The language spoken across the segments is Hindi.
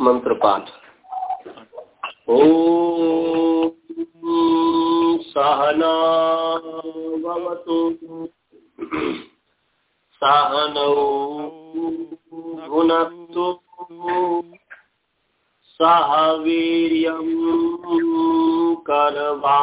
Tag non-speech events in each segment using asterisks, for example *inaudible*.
मंत्र पाठ ओ सहनावतु सहनौ भुनक्तु सह वीर्यं करवावहै।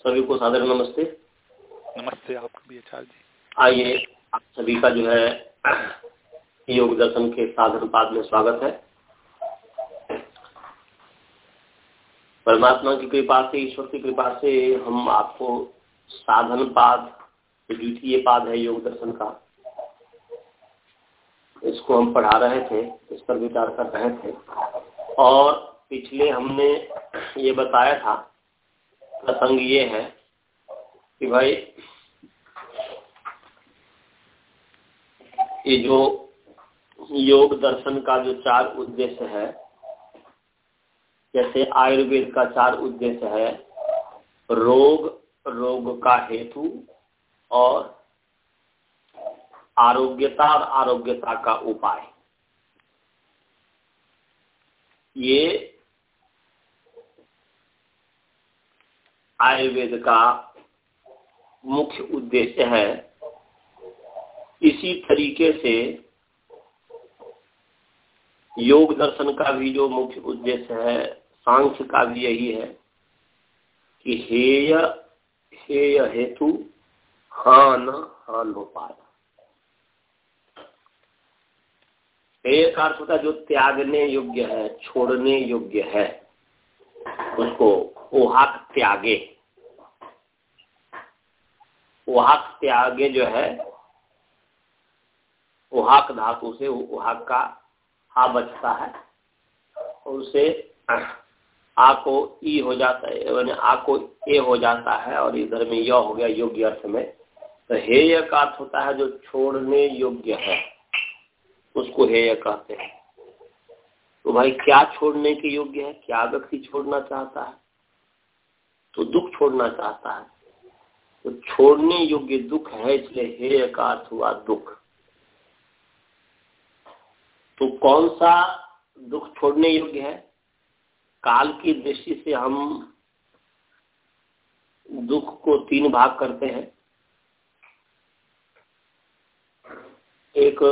सभी को सादर नमस्ते। नमस्ते आपको भी आचार्य जी। आइए आप सभी का जो है योग दर्शन के साधन पाद में स्वागत है। परमात्मा की कृपा से ईश्वर की कृपा से हम आपको साधन पाद द्वितीय पाद है योग दर्शन का इसको हम पढ़ा रहे थे इस पर विचार कर रहे थे। और पिछले हमने ये बताया था प्रसंग ये है कि भाई, ये जो योग दर्शन का जो चार उद्देश्य है, जैसे आयुर्वेद का चार उद्देश्य है, रोग रोग का हेतु और आरोग्यता और आरोग्यता का उपाय। ये आयुर्वेद का मुख्य उद्देश्य है। इसी तरीके से योग दर्शन का भी जो मुख्य उद्देश्य है, सांख्य का भी यही है कि हेय हेय हेतु हान हान हो पाया एक अर्थ होता जो त्यागने योग्य है, छोड़ने योग्य है, उसको ओहाक त्यागे। ओहाक आगे जो है ओहाक धातु से ओहाक का हा बचता है, और उसे आ को ई हो जाता है मैंने आ को ए हो जाता है, और इधर में य हो गया योग्य अर्थ में। तो हेय का अर्थ होता है जो छोड़ने योग्य है, उसको हेय कहते हैं। तो भाई क्या छोड़ने के योग्य है? क्या व्यक्ति छोड़ना चाहता है? तो दुख छोड़ना चाहता है। तो छोड़ने योग्य दुख है इसलिए हेय का हुआ दुख। तो कौन सा दुख छोड़ने योग्य है? काल की दृष्टि से हम दुख को तीन भाग करते हैं। एक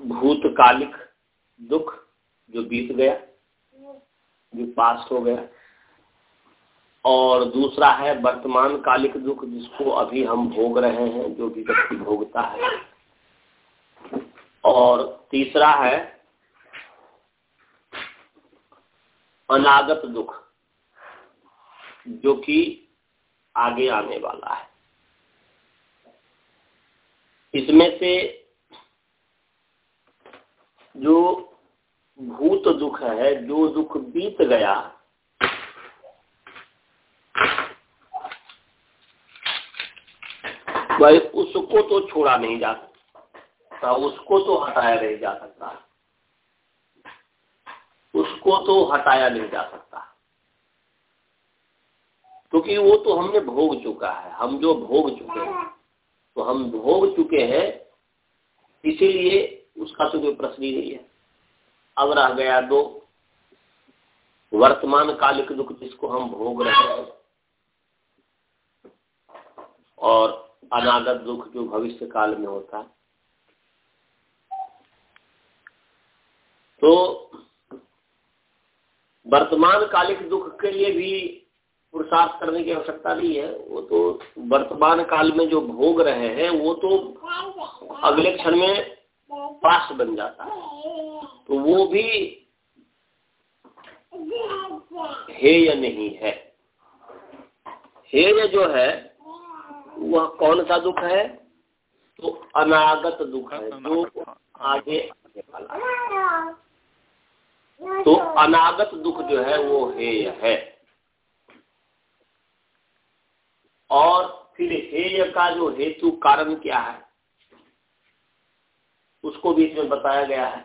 भूतकालिक दुख जो बीत गया, जो पास हो गया और दूसरा है वर्तमान कालिक दुख, जिसको अभी हम भोग रहे हैं, जो भी व्यक्ति भोगता है। और तीसरा है अनागत दुख, जो कि आगे आने वाला है। इसमें से जो भूत दुख है, जो दुख बीत गया भाई, उसको तो छोड़ा नहीं जा सकता, उसको तो हटाया नहीं जा सकता। उसको तो हटाया नहीं जा सकता। क्योंकि वो तो हमने भोग चुका है, हम जो भोग चुके हैं तो हम भोग चुके हैं, इसीलिए उसका तो कोई प्रश्न ही नहीं है। अब रह गया दो। वर्तमान कालिक दुख जिसको हम भोग रहे हैं, और अनागत दुख जो भविष्य काल में होता है। तो वर्तमान कालिक दुख के लिए भी पुरुषार्थ करने की आवश्यकता नहीं है। वो तो वर्तमान काल में जो भोग रहे हैं, वो तो अगले क्षण में पास बन जाता है। तो वो भी है या नहीं है। हेय जो है वह कौन सा दुख है? तो अनागत दुख है जो हाँ, आगे आने वाला तो अनागत दुख जो है वो हेय है। और फिर हेय का जो हेतु कारण क्या है उसको भी इसमें बताया गया है।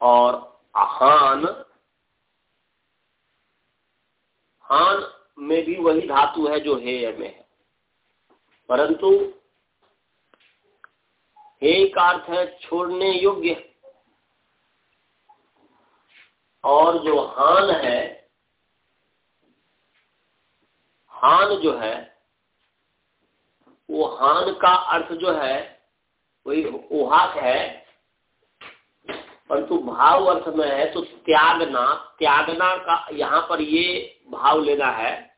और हान हान में भी वही धातु है जो हेय में है। परंतु हे का अर्थ है छोड़ने योग्य। और जो हान है, हान जो है, वो हान का अर्थ जो है, वही उहाक है। परंतु भाव अर्थ में है तो त्यागना त्यागना का यहाँ पर ये भाव लेना है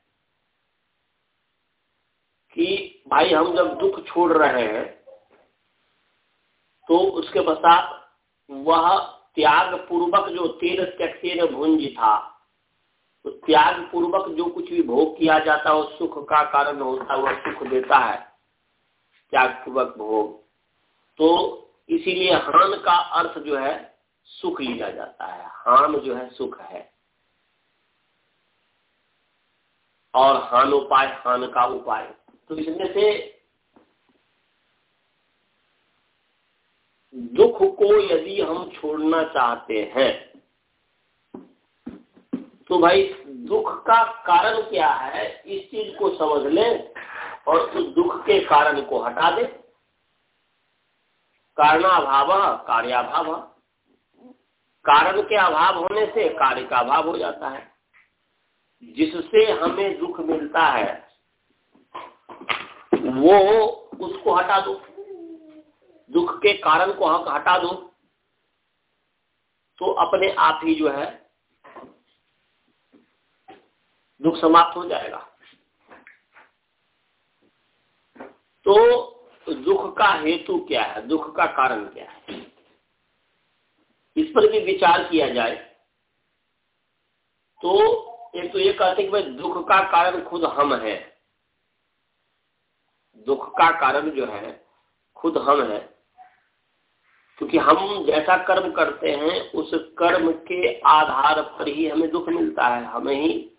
कि भाई हम जब दुख छोड़ रहे हैं तो उसके पश्चात वह त्याग पूर्वक जो तेर त्यक्तेन भुंज था तो त्याग पूर्वक जो कुछ भी भोग किया जाता है सुख का कारण होता है, वह सुख देता है त्याग पूर्वक भोग। तो इसीलिए हान का अर्थ जो है, सुख लिया जाता है। हान जो है, सुख है। और हान उपाय, हान का उपाय। तो इसमें से दुख को यदि हम छोड़ना चाहते हैं तो भाई दुख का कारण क्या है, इस चीज़ को समझ लें और उस दुख के कारण को हटा दें। कारणाभाव, कार्याभाव। कारण के अभाव होने से कार्य का अभाव हो जाता है। जिससे हमें दुख मिलता है, वो उसको हटा दो। दुख के कारण को हम हटा दो। तो अपने आप ही जो है, दुख समाप्त हो जाएगा। तो दुख का हेतु क्या है? दुख का कारण क्या है? इस पर भी विचार किया जाए तो एक तो ये कहते हैं कि भाई, दुख का कारण खुद हम हैं। दुख का कारण जो है, खुद हम है। क्योंकि हम जैसा कर्म करते हैं, उस कर्म के आधार पर ही हमें दुख मिलता है। हमें ही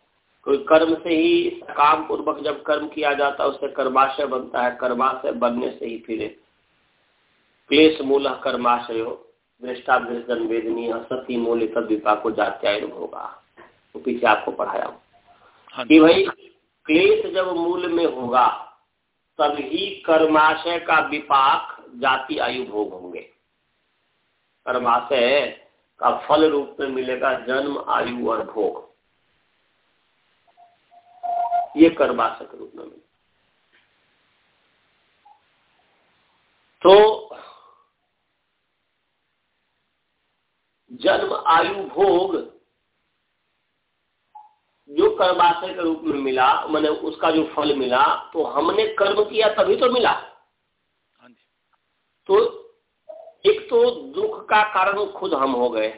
कोई कर्म से ही काम पूर्वक जब कर्म किया जाता है, उससे कर्माशय बनता है। कर्माशय बनने से ही फिर क्लेश मूल कर्माशय दृष्टाभ्यजन वेदनी सती मूल्य तद को जात्याय होगा। वो पीछे आपको पढ़ाया हाँ। कि भाई क्लेश जब मूल में होगा तभी कर्माशय का विपाक जाति आयु भोग होंगे। कर्माशय का फल रूप में मिलेगा जन्म आयु और भोग। ये कर्माशय के रूप में मिले तो जन्म आयु भोग जो कर्माशय के रूप में मिला मैंने उसका जो फल मिला तो हमने कर्म किया तभी तो मिला। हाँ तो एक तो दुख का कारण खुद हम हो गए।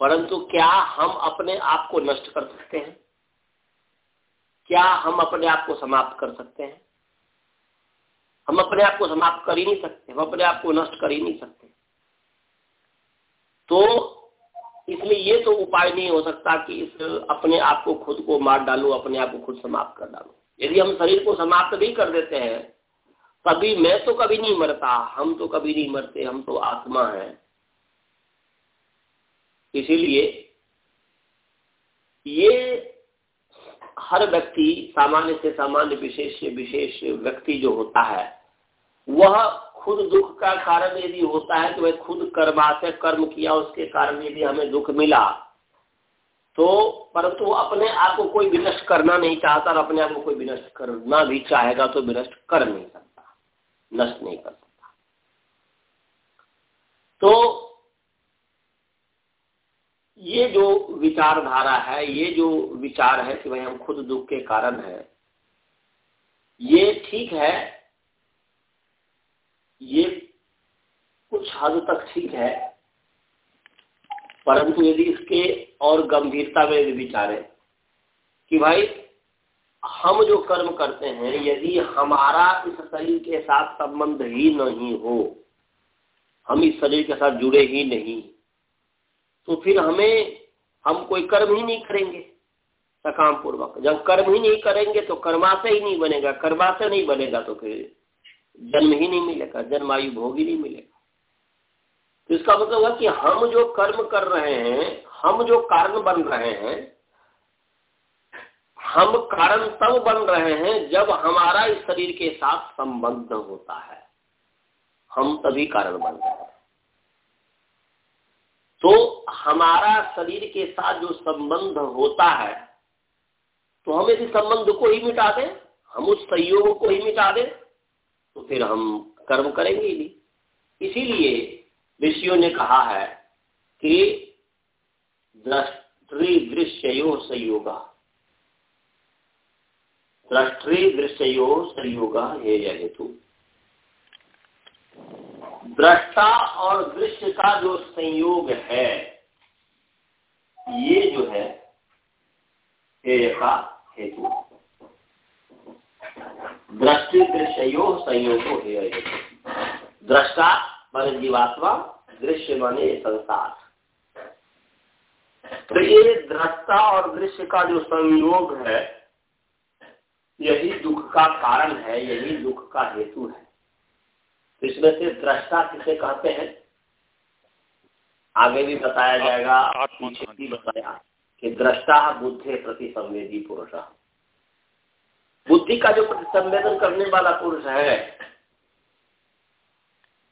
परंतु क्या हम अपने आप को नष्ट कर सकते हैं? क्या हम अपने आप को समाप्त कर सकते हैं? हम अपने आप को समाप्त कर ही नहीं सकते हम अपने आप को नष्ट कर ही नहीं सकते। तो इसलिए ये तो उपाय नहीं हो सकता कि इस अपने आप को खुद को मार डालो, अपने आप को खुद समाप्त कर डालो। यदि हम शरीर को समाप्त नहीं कर देते हैं, तभी मैं तो कभी नहीं मरता, हम तो कभी नहीं मरते, हम तो आत्मा है। इसीलिए ये हर व्यक्ति, सामान्य से सामान्य, विशेष से विशेष व्यक्ति जो होता है, वह खुद दुख का कारण यदि होता है तो वह खुद कर्मा से कर्म किया, उसके कारण यदि हमें दुख मिला तो परंतु अपने आप को कोई विनष्ट करना नहीं चाहता और अपने आप को कोई विनष्ट करना भी चाहेगा तो विनष्ट कर नहीं सकता, नष्ट नहीं कर सकता। तो ये जो विचारधारा है, ये जो विचार है कि भाई हम खुद दुख के कारण है, ये ठीक है ये कुछ हद तक ठीक है, परंतु यदि इसके और गंभीरता में यदि विचारे कि भाई, हम जो कर्म करते हैं, यदि हमारा इस शरीर के साथ संबंध ही नहीं हो, हम इस शरीर के साथ जुड़े ही नहीं तो फिर हमें, हम कोई कर्म ही नहीं करेंगे सकाम पूर्वक जब कर्म ही नहीं करेंगे तो कर्माशय ही नहीं बनेगा, कर्माशय नहीं बनेगा तो फिर जन्म ही नहीं मिलेगा, जन्मायु भोग ही नहीं मिलेगा। तो इसका मतलब हुआ कि हम जो कर्म कर रहे हैं, हम जो कारण बन रहे हैं, हम कारण तब बन रहे हैं जब हमारा इस शरीर के साथ संबंध होता है। हम तभी कारण बन रहे हैं। तो हमारा शरीर के साथ जो संबंध होता है तो हम यदि संबंध को ही मिटा दें, हम उस संयोग को ही मिटा दें तो फिर हम कर्म करेंगे ही नहीं। इसीलिए ऋषियों ने कहा है कि दृष्टि दृश्यो संयोगा। दृष्टि दृश्यो संयोग हे हेतु। दृष्टा और दृश्य का जो संयोग है, ये जो है हेय का हेतु। दृष्टि दृश्यो संयोग दृष्टा मान जीवात्मा दृश्य माने संसार। तो ये दृष्टा और दृश्य का जो संयोग है यही दुख का कारण है यही दुख का हेतु है। इसमें से दृष्टा किसे कहते हैं? आगे भी बताया जाएगा पीछे भी बताया कि दृष्टा बुद्धि प्रति संवेदी पुरुष। बुद्धि का जो संवेदन करने वाला पुरुष है,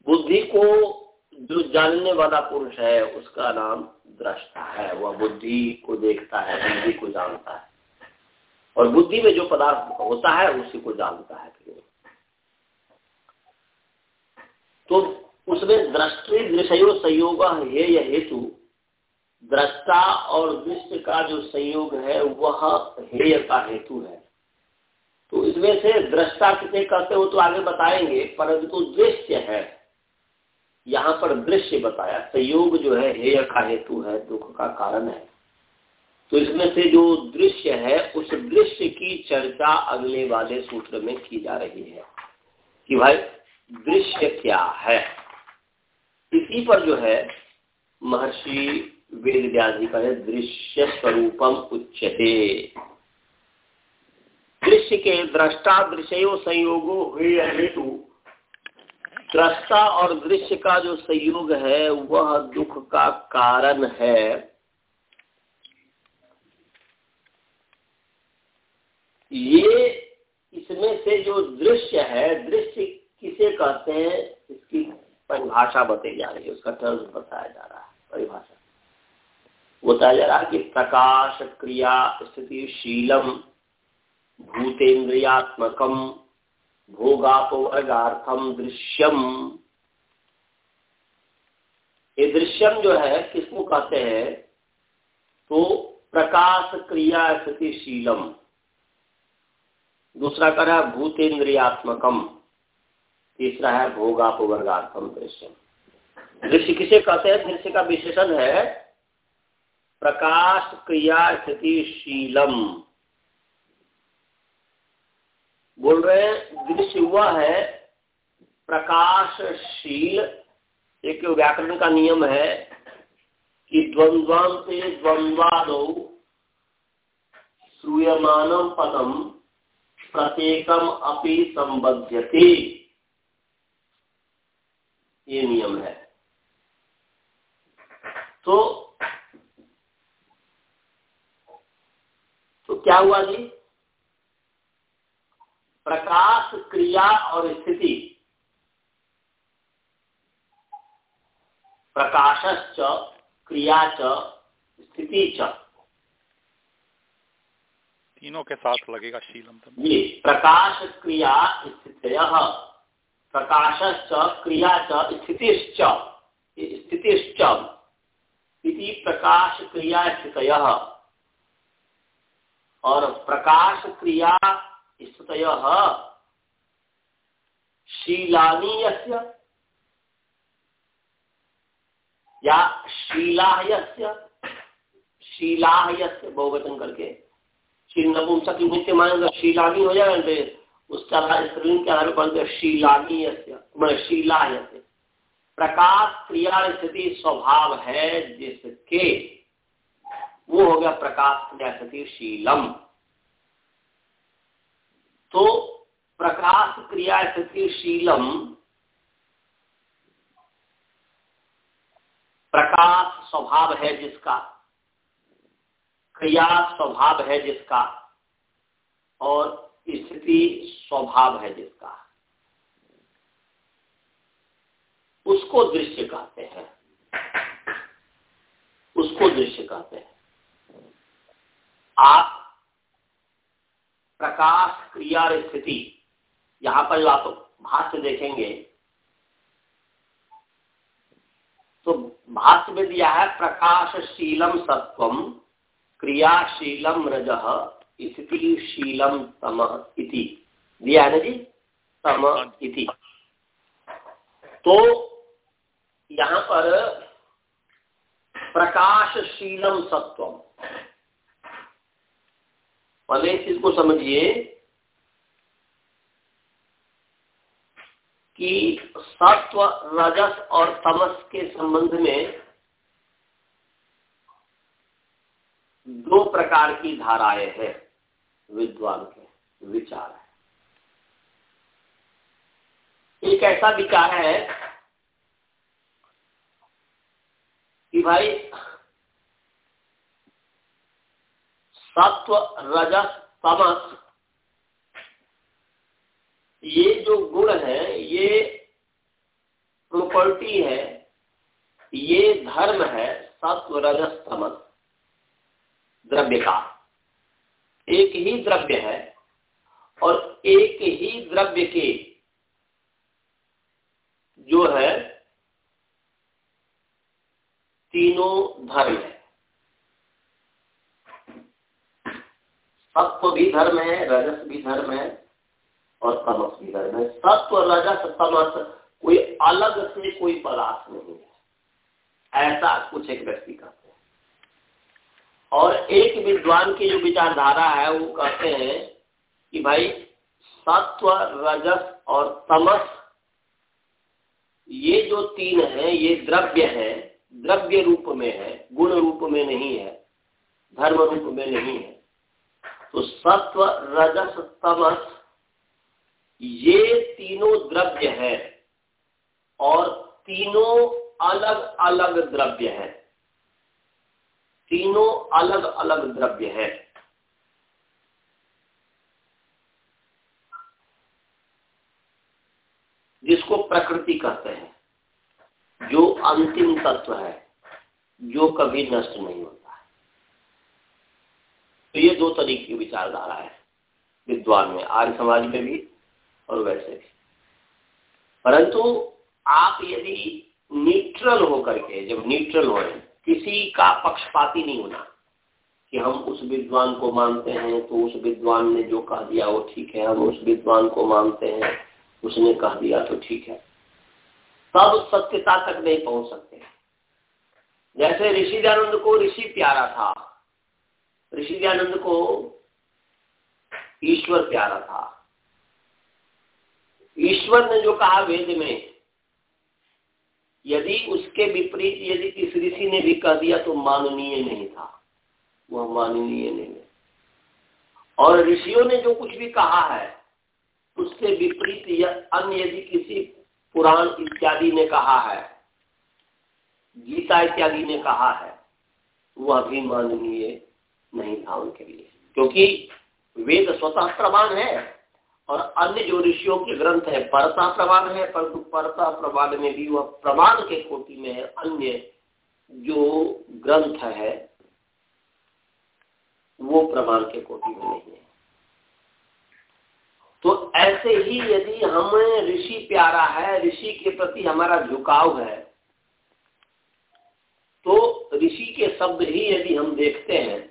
बुद्धि को जो जानने वाला पुरुष है, उसका नाम दृष्टा है। वह बुद्धि को देखता है, बुद्धि को जानता है। और बुद्धि में जो पदार्थ होता है, उसी को जानता है। तो उसमें दृष्टि दृश्यो संयोग है यह हेतु, दृष्टा और दृश्य का जो संयोग है, वह हेय का हेतु है। तो इसमें से दृष्टा किसे कहते हो तो आगे बताएँगे, परंतु दृश्य है। यहाँ पर दृश्य बताया, संयोग जो है, हेय का हेतु है, दुख का कारण है। तो इसमें से जो दृश्य है, उस दृश्य की चर्चा अगले वाले सूत्र में की जा रही है कि भाई, दृश्य क्या है? इसी पर जो है, महर्षि वेद व्याधि का है, दृश्य स्वरूपम उच्चते दृश्य के दृष्टा दृश्यो संयोगो हेतु दृष्टा और दृश्य का जो संयोग है, वह दुख का कारण है। ये इसमें से जो दृश्य है, दृश्य किसे कहते हैं, इसकी परिभाषा बताई जा रही है, उसका टर्म बताया जा रहा है, परिभाषा। बताया जा रहा है कि प्रकाश, क्रिया, स्थिति, शीलम भूतेन्द्रियात्मकम भोगापोवर्गार्थम दृश्यम। ये दृश्यम जो है, किसको कहते हैं? तो प्रकाश क्रिया स्थिति शीलम दूसरा कर है भूतेन्द्रियात्मकम। तीसरा है भोगापवर्गार्थम दृश्य दृश्य किसे कहते हैं? दृश्य का विशेषण है प्रकाश क्रिया स्थिति शीलम बोल रहे हैं दृश्य हुआ है, प्रकाशशील, एक व्याकरण का नियम है कि द्वंद्वांत द्वंद्वादो श्रूयमान पदम प्रत्येकम अपि संबध्यते। ये नियम है। तो तो क्या हुआ जी? प्रकाश क्रिया और स्थिति। प्रकाशश्च क्रिया च स्थिति च तीनों के साथ लगेगा शीलम ये प्रकाश क्रिया स्थित प्रकाश क्रिया स्थितिश्च। स्थितिश्च। इति प्रकाश क्रिया स्थित और प्रकाश क्रिया स्थित शीलानी या शीलाह्य शीलाह्य बहुवचन करके शील नपुंसक नित्य मानेंगे शीलानी हो जाएगा उसका स्त्रीलिंग के आधार पर शीलानी मैं शीला प्रकाश क्रिया स्थिति स्वभाव है जिसके, वो हो गया प्रकाश क्रिया स्थिति शीलम। तो प्रकाश क्रिया स्थिति शीलम प्रकाश स्वभाव है जिसका, क्रिया स्वभाव है जिसका और स्थिति स्वभाव है जिसका। उसको दृश्य कहते हैं। उसको दृश्य कहते हैं। आप प्रकाश क्रिया स्थिति। यहाँ पर जो आप भाष्य देखेंगे तो भाष्य में दिया है, प्रकाशशीलम सत्वम, क्रियाशीलम रज, स्थितिशीलम तम इति। दिया है ना जी? तम इति। तो यहाँ पर प्रकाशशीलम सत्वम पहले इस चीज़ को समझिए कि सत्व, रजस और तमस के संबंध में दो प्रकार की धाराएँ हैं, विद्वान के, विचार है। एक ऐसा विचार है कि भाई सत्व रजस तमस ये जो गुण है, ये प्रॉपर्टी है, ये धर्म है सत्व रजस तमस द्रव्य का। एक ही द्रव्य है और एक ही द्रव्य के जो है, तीनों धर्म है। सत्व भी धर्म है, रजस भी धर्म है और तमस भी धर्म है। सत्व रजस तमस कोई अलग से कोई पदार्थ नहीं है। ऐसा कुछ एक व्यक्ति कहते हैं। और एक विद्वान की जो विचारधारा है, वो कहते हैं कि भाई, सत्व, रजस और तमस, ये जो तीन है, ये द्रव्य है, द्रव्य रूप में है, गुण रूप में नहीं है, धर्म रूप में नहीं है। तो सत्व, रजस, तमस, ये तीनों द्रव्य है और तीनों अलग अलग द्रव्य है। तीनों अलग अलग द्रव्य है। जिसको प्रकृति कहते हैं, जो अंतिम तत्व है, जो कभी नष्ट नहीं होता। तो ये दो तरीके की विचारधारा है, विद्वान में, आर्य समाज में भी और वैसे भी। परंतु आप यदि न्यूट्रल होकर के, जब न्यूट्रल हो, किसी का पक्षपाती नहीं होना, कि हम उस विद्वान को मानते हैं तो उस विद्वान ने जो कह दिया वो ठीक है, हम उस विद्वान को मानते हैं, उसने कह दिया तो ठीक है। तब सत्यता तक नहीं पहुँच सकते। जैसे ऋषि दयानंद को ऋषि प्यारा था ऋषि दयानंद को ईश्वर प्यारा था। ईश्वर ने जो कहा वेद में, यदि उसके विपरीत यदि किस ऋषि ने भी कह दिया तो माननीय नहीं था। वह माननीय नहीं है। और ऋषियों ने जो कुछ भी कहा है उससे विपरीत या अन्य यदि किसी पुराण इत्यादि ने कहा है, गीता इत्यादि ने कहा है, वह भी माननीय नहीं था उनके लिए। क्योंकि वेद स्वतः प्रमाण है और अन्य जो ऋषियों के ग्रंथ है परता प्रमाण है, परंतु परता प्रमाण में भी वह प्रमाण के कोटि में है। अन्य जो ग्रंथ है, वो प्रमाण के कोटि में नहीं है। तो ऐसे ही यदि हमें ऋषि प्यारा है, ऋषि के प्रति हमारा झुकाव है तो ऋषि के शब्द ही यदि हम देखते हैं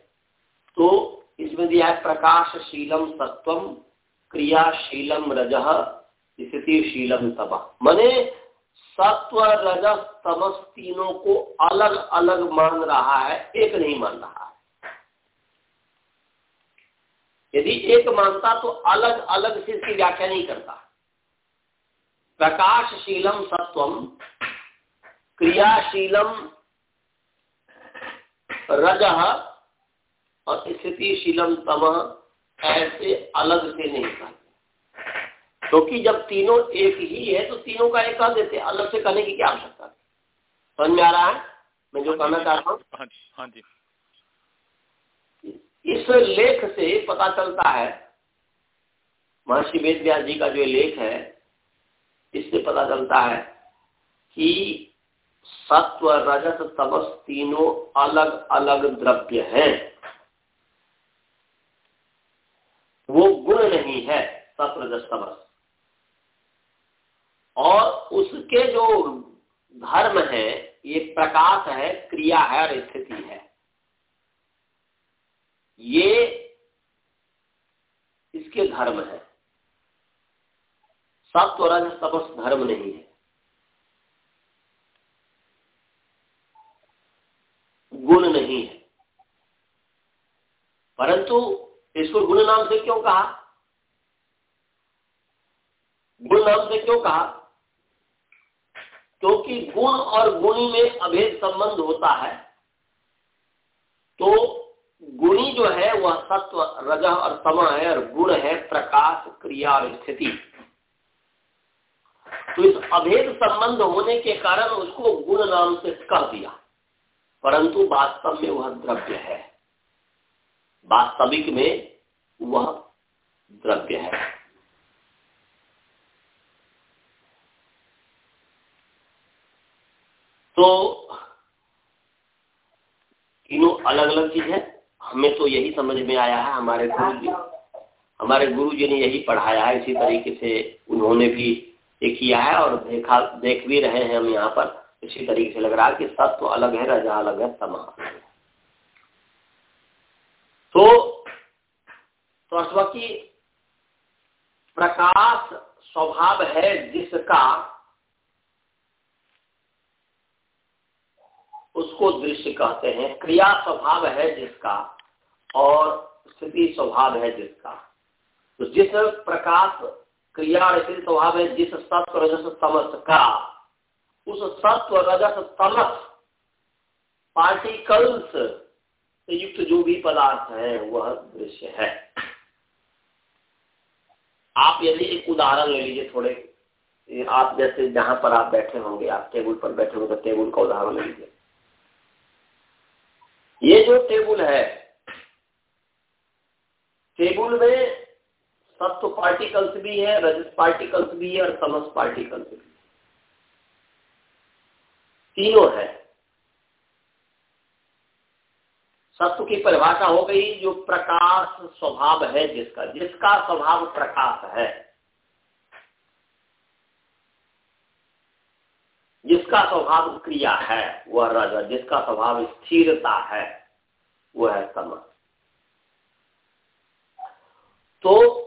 तो इसमें दिया है प्रकाशशीलम सत्वम क्रियाशीलम रज स्थितिशीलम तब मने सत्व रज तमस तीनों को अलग अलग मान रहा है, एक नहीं मान रहा है। यदि एक मानता तो अलग अलग से इसकी व्याख्या नहीं करता। प्रकाशशीलम सत्वम क्रियाशीलम रज और स्थितिशीलम तम ऐसे अलग से नहीं कहते। क्योंकि तो जब तीनों एक ही है तो तीनों का एक कह देते अलग से कहने की क्या आवश्यकता समझ में आ रहा है? मैं जो कहना चाह रहा हूँ। हाँ जी हाँ जी। इस लेख से पता चलता है महर्षि वेद व्यास जी का जो लेख है इससे पता चलता है कि सत्व रजत तमस तीनों अलग अलग द्रव्य हैं। वो गुण नहीं है सत्व रजत तमस। और उसके जो धर्म है, ये प्रकाश है, क्रिया है और स्थिति है। ये इसके धर्म है। सत्व रज धर्म नहीं है। गुण नहीं है। परंतु इसको गुण नाम से क्यों कहा? गुण नाम से क्यों कहा? क्योंकि गुण और गुणी में अभेद संबंध होता है। तो गुणी जो है, वह सत्व, रज और सम है और गुण है प्रकाश, क्रिया और स्थिति। तो इस अभेद संबंध होने के कारण उसको गुण नाम से कह दिया। परंतु वास्तव में वह द्रव्य है। वास्तविक में वह द्रव्य है। तो तीनों अलग अलग चीज़ है। हमें तो यही समझ में आया है हमारे गुरु जी हमारे गुरु जी ने यही पढ़ाया है, इसी तरीके से उन्होंने भी ये किया है और देखा, देख भी रहे हैं हम यहाँ पर। इसी तरीके से लग रहा है कि सत्व अलग है, रजा अलग है समा तो तो की प्रकाश स्वभाव है जिसका उसको दृश्य कहते हैं, क्रिया स्वभाव है जिसका और स्थिति स्वभाव है जिसका। तो जिस प्रकाश क्रिया और स्थिति स्वभाव है, जिस सत्व, रजस, तमस का, उस सत्व, रजस, तमस, पार्टिकल्स से युक्त जो भी पदार्थ है, वह दृश्य है। आप यदि एक उदाहरण ले लीजिए थोड़े आप जैसे जहाँ पर आप बैठे होंगे, आप टेबल पर बैठे होंगे तो टेबल का उदाहरण ले लीजिए। ये जो टेबल है, टेबल में सत्व पार्टिकल्स भी है, रजत पार्टिकल्स भी है और समस पार्टिकल्स भी तीनों है। सत्व की परिभाषा हो गई जो प्रकाश स्वभाव है जिसका जिसका स्वभाव प्रकाश है। जिसका स्वभाव क्रिया है, वह रज, जिसका स्वभाव स्थिरता है, वह है सम। तो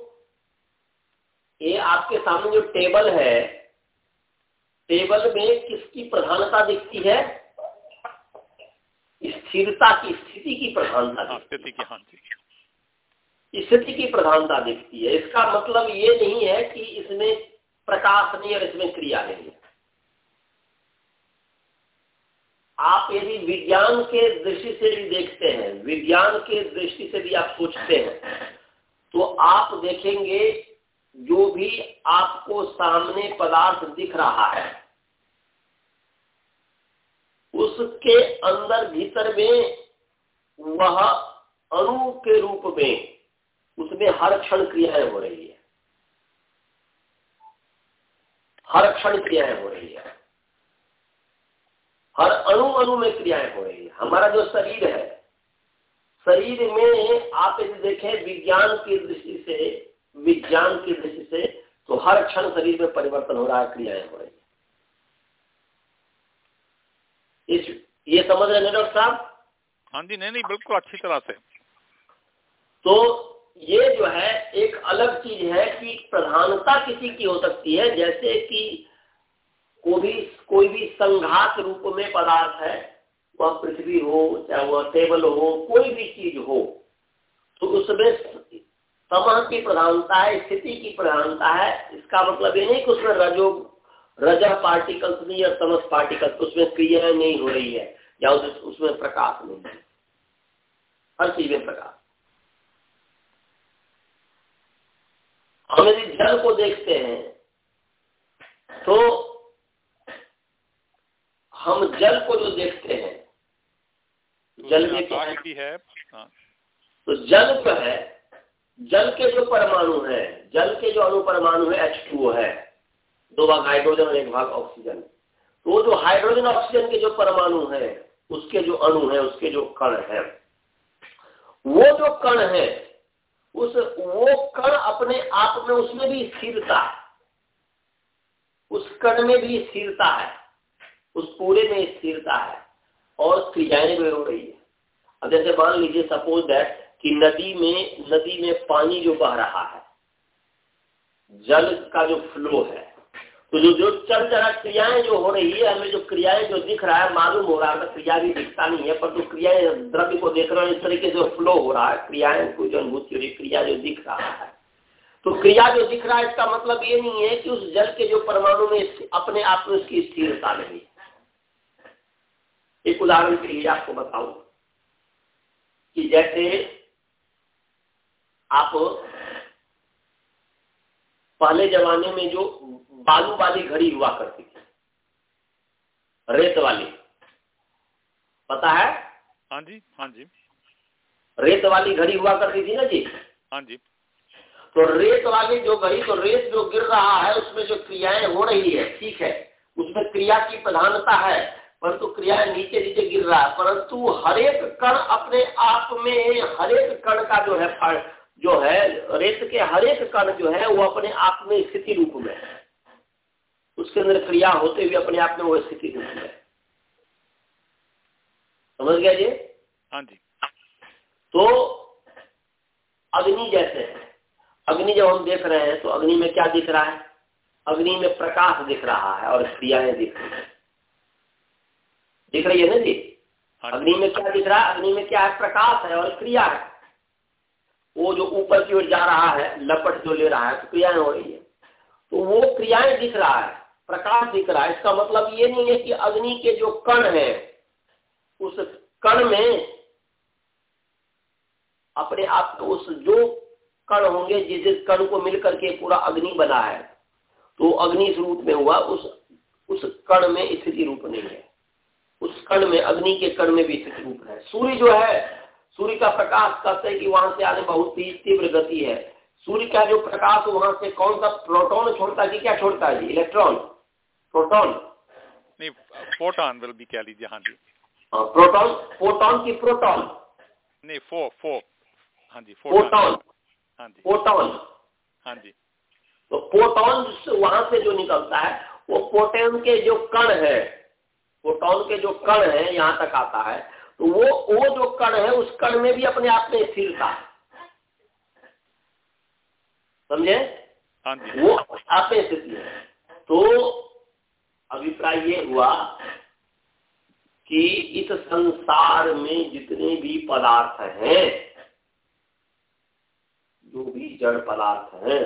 ये आपके सामने जो टेबल है, टेबल में किसकी प्रधानता दिखती है? स्थिरता की स्थिति की प्रधानता हाँ, स्थिति की हाँ स्थिति की प्रधानता दिखती है। इसका मतलब ये नहीं है कि इसमें प्रकाश नहीं और इसमें क्रिया नहीं है। आप यदि विज्ञान के दृष्टि से भी देखते हैं विज्ञान के दृष्टि से भी आप सोचते हैं तो आप देखेंगे जो भी आपको सामने पदार्थ दिख रहा है उसके अंदर भीतर में वह अणु के रूप में उसमें हर क्षण क्रियाएँ हो रही है। हर क्षण क्रियाएँ हो रही है। हर अणु अणु में क्रियाएँ हो रही है। हमारा जो शरीर है, शरीर में आप यदि देखें विज्ञान की दृष्टि से, विज्ञान की दृष्टि से तो हर क्षण शरीर में परिवर्तन हो रहा है, क्रियाएँ हो रही है इस ये समझ रहे हैं डॉक्टर साहब? हाँ जी नहीं नहीं बिल्कुल अच्छी तरह से। तो ये जो है एक अलग चीज़ है कि प्रधानता किसी की हो सकती है जैसे कि कोई भी कोई भी संघात रूप में पदार्थ है वह पृथ्वी हो चाहे वह टेबल हो कोई भी चीज़ हो तो उसमें समह की प्रधानता है स्थिति की प्रधानता है इसका मतलब ये नहीं कि उसमें रजो रजा पार्टिकल्स नहीं या समस पार्टिकल्स उसमें क्रिया नहीं हो रही है। या उस, उसमें प्रकाश नहीं है। हर चीज़ में प्रकाश। हम यदि जल को देखते हैं तो हम जल को जो देखते हैं जल में क्या है? हाँ। तो जल जो है जल के जो परमाणु है जल के जो अणु परमाणु है एच टू है। दो भाग हाइड्रोजन और एक भाग ऑक्सीजन तो जो हाइड्रोजन ऑक्सीजन के जो परमाणु है उसके जो अणु है, उसके जो कण है। वो जो कण है, उस वो कण अपने आप में उसमें भी स्थिरता है। उस कण में भी स्थिरता है। उस पूरे में स्थिरता है। और क्रियाएँ भी हो रही है। अब जैसे मान लीजिए, सपोज़ दैट कि नदी में नदी में पानी जो बह रहा है, जल का जो फ्लो है तो जो जो चल चला क्रियाएँ जो हो रही है, हमें जो क्रियाएँ जो दिख रहा है, मालूम हो रहा है क्रिया भी दिखता नहीं है पर जो क्रियाएँ द्रव्य को देख रहे हैं, इस तरीके से फ्लो हो रहा है, क्रियाएँ को जो अनुभूति हो रही क्रिया जो दिख रहा है। तो क्रिया जो दिख रहा है, इसका मतलब ये नहीं है कि उस जल के जो परमाणु में अपने आप में उसकी स्थिरता नहीं है। एक उदाहरण के लिए आपको बताऊँ कि जैसे आप पहले जमाने में जो बालू वाली घड़ी हुआ करती थी रेत वाली। पता है? हाँ जी हाँ जी। रेत वाली घड़ी हुआ करती थी ना जी? हाँ जी। तो रेत वाली जो घड़ी तो रेत जो गिर रहा है उसमें जो क्रियाएँ हो रही है ठीक है उसमें क्रिया की प्रधानता है परंतु क्रियाएँ नीचे नीचे गिर रहा है परंतु हरेक कण अपने आप में हरेक कण का जो है जो है रेत के हरेक कण जो है वो अपने आप में स्थिति रूप में है। उसके अंदर क्रिया होते हुए अपने आप में वो स्थिति रूप में समझ गया जी? हाँ जी। तो अग्नि जैसे है। अग्नि जब हम देख रहे हैं तो अग्नि में क्या दिख रहा है? अग्नि में प्रकाश दिख रहा है और क्रियाएँ दिख रही है। दिख रही है ना जी? हाँ अग्नि में क्या दिख रहा है? अग्नि में क्या है? प्रकाश है और क्रिया है। वो जो ऊपर की ओर जा रहा है, लपट जो ले रहा है तो क्रियाएँ हो रही है। तो वो क्रियाएँ दिख रहा है, प्रकाश दिख रहा है। इसका मतलब ये नहीं है कि अग्नि के जो कण है, उस कण में अपने आप उस जो कण होंगे, जिस जिस कण को मिलकर के पूरा अग्नि बना है तो अग्नि इस रूप में हुआ, उस उस कण में स्थिति रूप नहीं है। उस कण में, अग्नि के कण में भी स्थिति रूप है। सूर्य जो है सूर्य का प्रकाश कहते हैं कि वहाँ से आने बहुत ही तीव्र गति है। सूर्य का जो प्रकाश वहाँ से कौन सा प्रोटोन छोड़ता है क्या छोड़ता है? जी इलेक्ट्रॉन। प्रोटोन। नहीं फोटॉन विल भी कह लीजिए हाँ जी। प्रोटॉन। फोटॉन की प्रोटॉन। नहीं फो फो। हाँ जी फोटॉन। हाँ जी। फोटॉन। हाँ जी। तो फोटॉन वहाँ से जो निकलता है वो प्रोटॉन के जो कण है फोटॉन के जो कण है यहाँ तक आता है। वो वो जो कण है उस कण में भी अपने आप में स्थिरता है। समझे? हाँ वो आप में स्थिति है। तो अभिप्राय ये हुआ कि इस संसार में जितने भी पदार्थ हैं जो भी जड़ पदार्थ हैं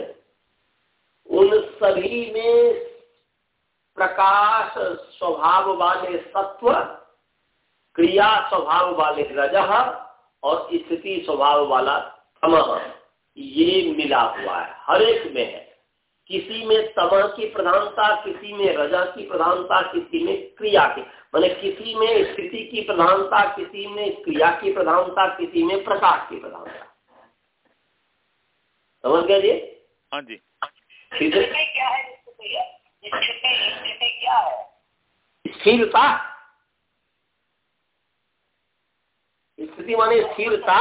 उन सभी में प्रकाश स्वभाव वाले सत्व क्रिया स्वभाव वाले रज और स्थिति स्वभाव वाला तम। ये मिला हुआ है। हर एक में है। किसी में तम की प्रधानता किसी में रजा की प्रधानता किसी में क्रिया की। मैंने किसी में स्थिति की प्रधानता किसी में क्रिया की प्रधानता किसी में प्रकाश की प्रधानता। समझ गया जी? हाँ जी। क्या है? स्थिरता? स्थिति माने स्थिरता।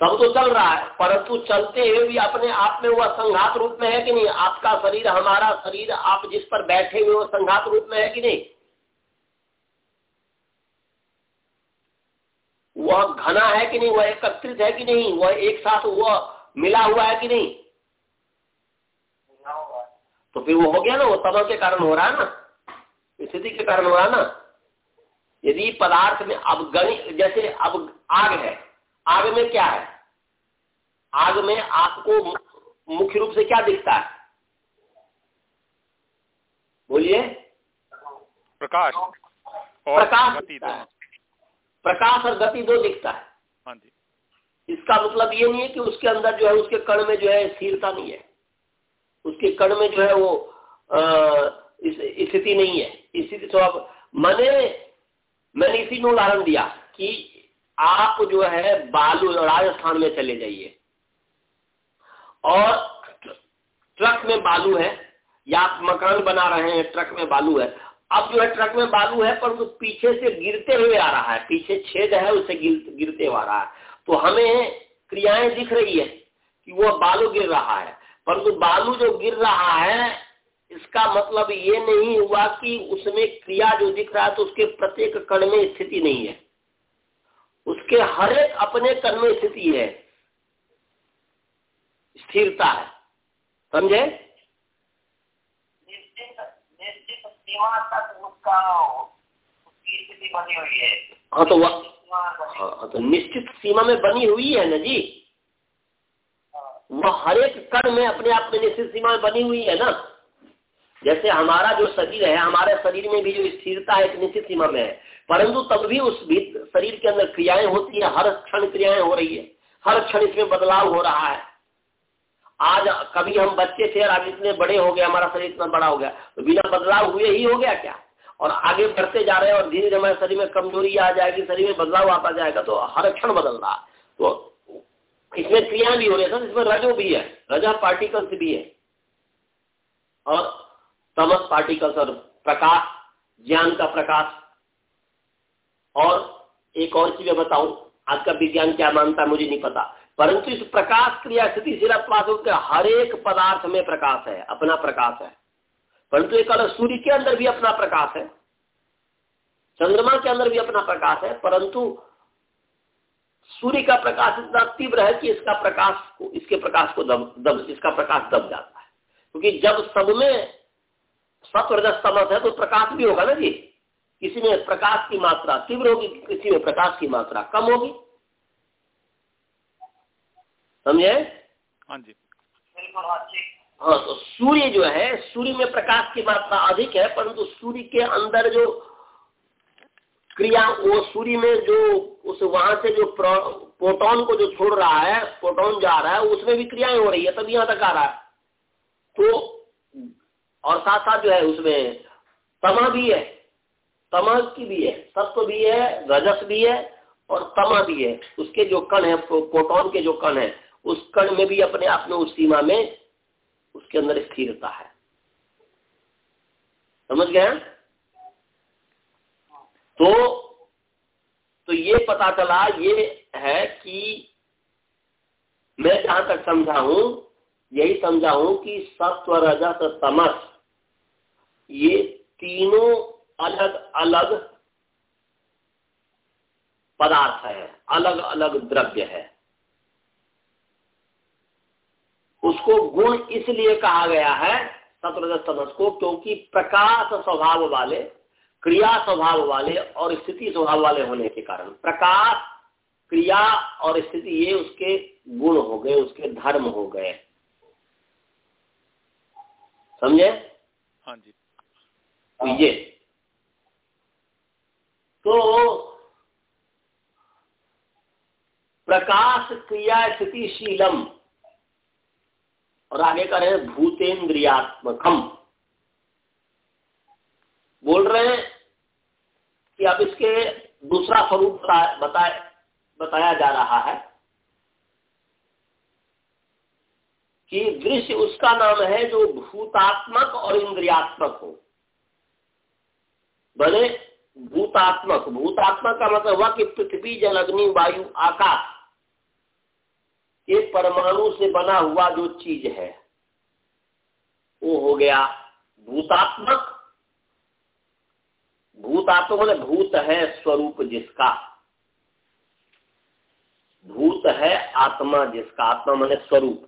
सब तो चल रहा है परंतु चलते हुए भी अपने आप में वह संघात रूप में है कि नहीं? आपका शरीर हमारा शरीर आप जिस पर बैठे हुए वो संघात रूप में है कि नहीं? वह घना है कि नहीं? वह एकत्रित है कि नहीं? वह एक साथ वह मिला हुआ है कि नहीं? तो फिर वो हो गया ना वो तब के कारण हो रहा है ना। स्थिति के कारण हो रहा है ना। यदि पदार्थ में अब गणित जैसे अब आग है आग में क्या है? आग में आपको मुख्य रूप से क्या दिखता है? बोलिए। प्रकाश और प्रकाश गति दो प्रकाश और गति दो दिखता है। हाँ जी। इसका मतलब ये नहीं है कि उसके अंदर जो है उसके कण में जो है स्थिरता नहीं है। उसके कण में जो है वो स्थिति नहीं है। स्थिति तो अब मैंने मैंने इसी में उदाहरण दिया कि आप जो है बालू राजस्थान में चले जाइए। और ट्रक में बालू है या आप मकान बना रहे हैं ट्रक में बालू है। अब जो है ट्रक में बालू है पर वो पीछे से गिरते हुए आ रहा है। पीछे छेद है उसे गिर, गिरते हुए आ रहा है। तो हमें क्रियाएँ दिख रही है कि वो बालू गिर रहा है। परंतु बालू जो गिर रहा है इसका मतलब ये नहीं हुआ कि उसमें क्रिया जो दिख रहा है तो उसके प्रत्येक कण में स्थिति नहीं है। उसके हर एक अपने कण में स्थिति है। स्थिरता है। समझे? सीमा तक उसका बनी हुई है। हाँ तो वह हाँ तो निश्चित सीमा में बनी हुई है ना जी? वह हर एक कण में अपने आप में निश्चित सीमा में बनी हुई है ना? जैसे हमारा जो शरीर है, हमारे शरीर में भी जो स्थिरता है एक निश्चित सीमा में है। परंतु तब भी उस भी शरीर के अंदर क्रियाएँ होती है, हर क्षण क्रियाएँ हो रही है, हर क्षण इसमें बदलाव हो रहा है। आज कभी हम बच्चे थे और आज इतने बड़े हो गए, हमारा शरीर इतना बड़ा हो गया तो बिना बदलाव हुए ही हो गया क्या? और आगे बढ़ते जा रहे हैं और धीरे धीरे हमारे शरीर में कमज़ोरी आ जाएगी, शरीर में बदलाव आता जाएगा तो हर क्षण बदल रहा तो इसमें क्रिया भी हो रही है, सर, इसमें रजो भी है, रजा पार्टिकल्स भी है। और तमस पार्टिकल्स और प्रकाश, ज्ञान का प्रकाश। और एक और चीज़ बताऊँ, आज का विज्ञान क्या मानता है मुझे नहीं पता। परंतु इस प्रकाश क्रिया स्थिति के हर एक पदार्थ में प्रकाश है, अपना प्रकाश है। परंतु एक अलग सूर्य के अंदर भी अपना प्रकाश है। चंद्रमा के अंदर भी अपना प्रकाश है, परंतु सूर्य का प्रकाश इतना तीव्र है कि इसका प्रकाश को, इसके प्रकाश को दब दब, इसका प्रकाश दब जाता है। क्योंकि जब सब में सत्व समर्थ है तो प्रकाश भी होगा ना जी। किसी में प्रकाश की मात्रा तीव्र होगी किसी में प्रकाश की मात्रा कम होगी। समझे? हाँ जी। हाँ तो सूर्य जो है सूर्य में प्रकाश की मात्रा अधिक है परंतु सूर्य के अंदर जो क्रिया वो सूर्य में जो उस वहाँ से जो प्रोटॉन को जो छोड़ रहा है प्रोटॉन जा रहा है उसमें भी क्रियाएँ हो रही है तब यहाँ तक आ रहा है। तो और साथ साथ जो है उसमें तमा भी है। तमा की भी है, सत्व भी है, रजस भी है और तमा भी है। उसके जो कण है प्रोटॉन के जो कण है, उस कण में भी अपने आप में उस सीमा में उसके अंदर स्थिरता है। समझ गए तो तो ये पता चला, ये है कि मैं जहाँ तक समझा हूँ, यही समझा हूँ कि सत्व, रजस, तमस ये तीनों अलग अलग पदार्थ है, अलग अलग द्रव्य है। उसको गुण इसलिए कहा गया है सत्रदश तमस को क्योंकि प्रकाश स्वभाव वाले, क्रिया स्वभाव वाले और स्थिति स्वभाव वाले होने के कारण, प्रकाश, क्रिया और स्थिति ये उसके गुण हो गए, उसके धर्म हो गए। समझे? हाँ जी। तो ये। तो प्रकाश क्रिया स्थितिशीलम और आगे का रहे भूतेन्द्रियात्मकम बोल रहे हैं कि अब इसके दूसरा स्वरूप बताया बताया जा रहा है कि दृश्य उसका नाम है जो भूतात्मक और इंद्रियात्मक हो। बने भूतात्मक भूतात्मक का मतलब हुआ कि पृथ्वी, जल, अग्नि, वायु, आकाश, ये परमाणु से बना हुआ जो चीज़ है, वो हो गया भूतात्मक। भूतात्मक मतलब भूत है स्वरूप जिसका। भूत है आत्मा जिसका, आत्मा मैंने स्वरूप।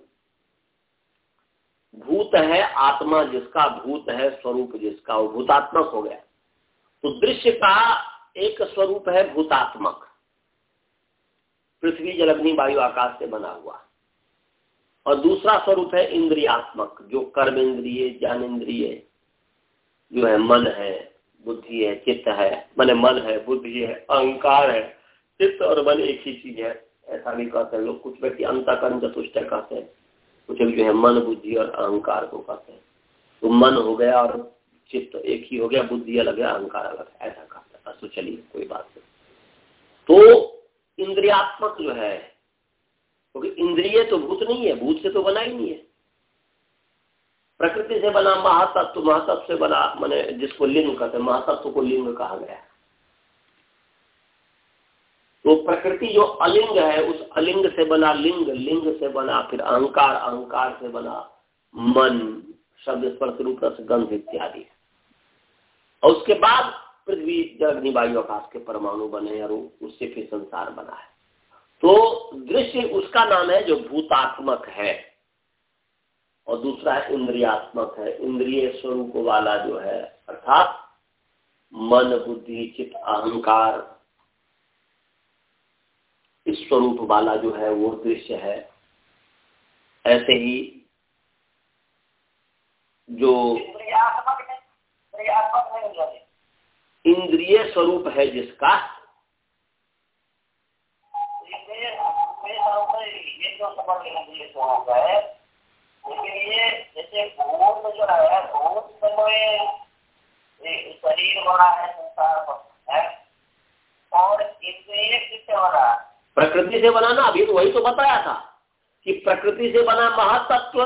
भूत है आत्मा जिसका, भूत है स्वरूप जिसका, वो भूतात्मक हो गया। तो दृश्य का एक स्वरूप है भूतात्मक। पृथ्वी, जल, अग्नि, वायु, आकाश से बना हुआ। और दूसरा स्वरूप है इंद्रियात्मक, जो कर्म इंद्रिय, ज्ञान इंद्रिय, जो है मन है, बुद्धि है, चित्त है, मन मन है, बुद्धि है, अहंकार है, चित्त और मन एक ही चीज़ है। ऐसा भी कहते हैं लोग, कुछ व्यक्ति अंतकरण चतुष्ट कहते हैं, कुछ जो है मन, बुद्धि और अहंकार को कहते हैं। तो मन हो गया और चित्त एक ही हो गया, बुद्धि अलग है, अहंकार अलग है। ऐसा कहते हैं। तो चलिए, कोई बात नहीं। तो इंद्रियात्मक जो है, क्योंकि तो इंद्रिय तो भूत नहीं है, भूत से तो बना ही नहीं है। प्रकृति से बना, महातत्व महातत्व से बना, मैंने जिसको लिंग कहते हैं, महातत्व को लिंग कहा गया तो प्रकृति जो अलिंग है, उस अलिंग से बना लिंग लिंग से बना, फिर अहंकार अहंकार से बना मन, शब्द, स्पर्श, रूप गंध इत्यादि। और उसके बाद पृथ्वी जल वायु आकाश के परमाणु बने और उससे फिर संसार बना है। तो दृश्य उसका नाम है जो भूतात्मक है और दूसरा है इंद्रियात्मक है। इंद्रिय स्वरूप वाला जो है, अर्थात मन, बुद्धि, चित्त, अहंकार, इस स्वरूप वाला जो है वो दृश्य है। ऐसे ही जो इंद्रिय स्वरूप है जिसका। बना बना प्रकृति से बनाना, अभी तो वही तो बताया था कि प्रकृति से बना महातत्व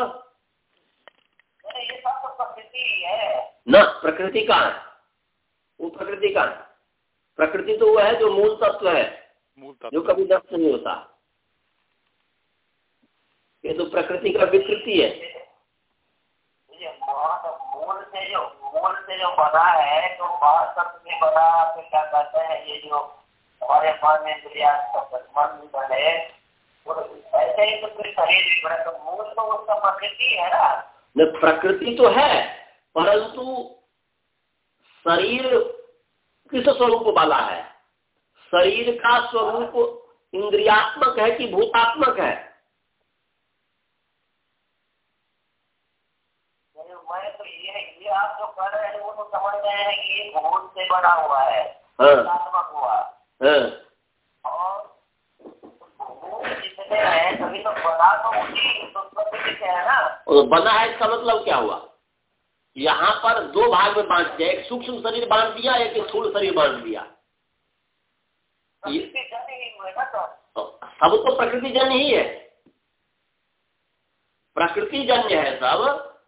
ये सब तो प्रकृति है न प्रकृति का है। वो प्रकृति का है। प्रकृति तो वो है जो मूल तत्व है मूल तत्व। जो कभी नष्ट नहीं होता। ये तो प्रकृति का विकृति है। मूल से जो मूल से जो बना है तो महातत्व में बना फिर क्या कहते हैं ये जो हमारे मन इंद्रिया मन बने ऐसे ही तो फिर शरीर भी बने तो मूल तो उसका प्रकृति है ना प्रकृति तो है परंतु शरीर किस स्वरूप वाला है? शरीर का स्वरूप इंद्रियात्मक है कि भूतात्मक है? मैं तो ये ये आप जो कर रहे हैं वो तो समझ रहे हैं कि ये भूत से बना हुआ है हाँ। हुआ। हाँ। और जितने हैं सभी तो बना तो उसी से है ना। तो बना है इसका मतलब क्या हुआ? यहाँ पर दो भाग में बांट दिया। एक सूक्ष्म शरीर बांट दिया एक स्थूल शरीर बांट दिया। तो सब तो प्रकृति जन ही है। प्रकृति जन्य है सब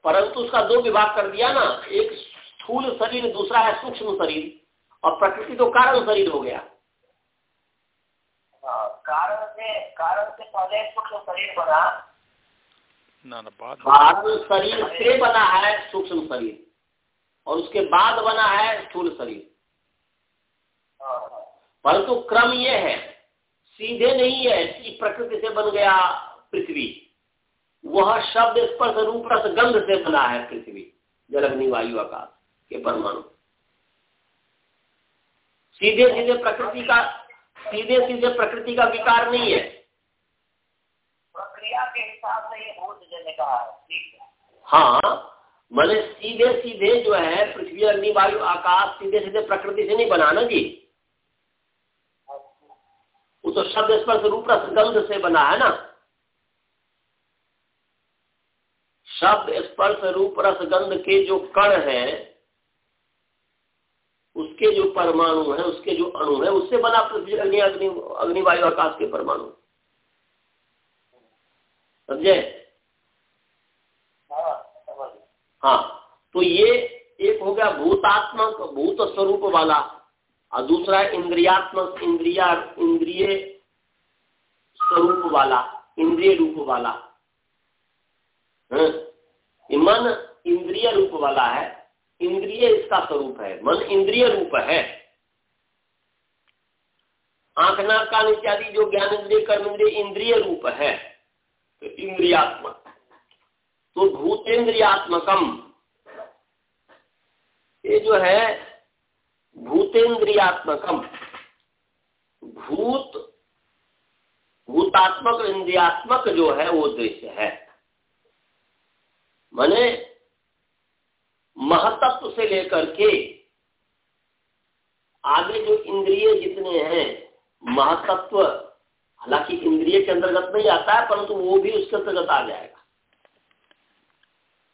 परंतु उसका दो विभाग कर दिया ना। एक स्थूल शरीर दूसरा है सूक्ष्म शरीर और प्रकृति तो कारण शरीर हो गया। हाँ, कारण से कारण से पहले सूक्ष्म शरीर बना। ना ना, बाद शरीर से बना है सूक्ष्म शरीर, और उसके बाद बना है स्थूल शरीर। परंतु क्रम ये है, सीधे नहीं है कि प्रकृति से बन गया पृथ्वी। वह शब्द स्पर्श रूप रस गंध से बना है पृथ्वी जल अग्नि वायु आकाश के परमाणु। सीधे सीधे प्रकृति का सीधे सीधे प्रकृति का विकार नहीं है। के हिसाब से ये कहा है। मैंने सीधे सीधे जो है, पृथ्वी, अग्नि, वायु, आकाश, सीधे सीधे प्रकृति से नहीं बना ना जी। वो तो शब्द स्पर्श रूप रस गंध से बना है ना। शब्द स्पर्श रूप रस गंध के जो कण है, उसके जो परमाणु है, उसके जो अणु है, उससे बना पृथ्वी, अग्नि अग्नि अग्निवायु आकाश के परमाणु। समझे? हाँ तो ये एक हो गया भूतात्मक भूत स्वरूप वाला और दूसरा इंद्रियात्मक इंद्रिया इंद्रिय स्वरूप वाला इंद्रिय रूप वाला। हाँ मन इंद्रिय रूप वाला है इंद्रिय इसका स्वरूप है मन इंद्रिय रूप है। आँख नाक कान इत्यादि जो ज्ञान इंद्रिय कर्म इंद्रिय इंद्रिय रूप है। तो इंद्रियात्मक। तो भूतेन्द्रियात्मकम ये जो है भूतेन्द्रियात्मकम भूत, भूतात्मक इंद्रियात्मक जो है, वो दृश्य है। माने, महतत्व से लेकर के आगे जो इंद्रिय जितने हैं, महतत्व हालाँकि इंद्रिय के अंतर्गत नहीं आता है, परंतु वो भी उसके अंतर्गत आ जाएगा।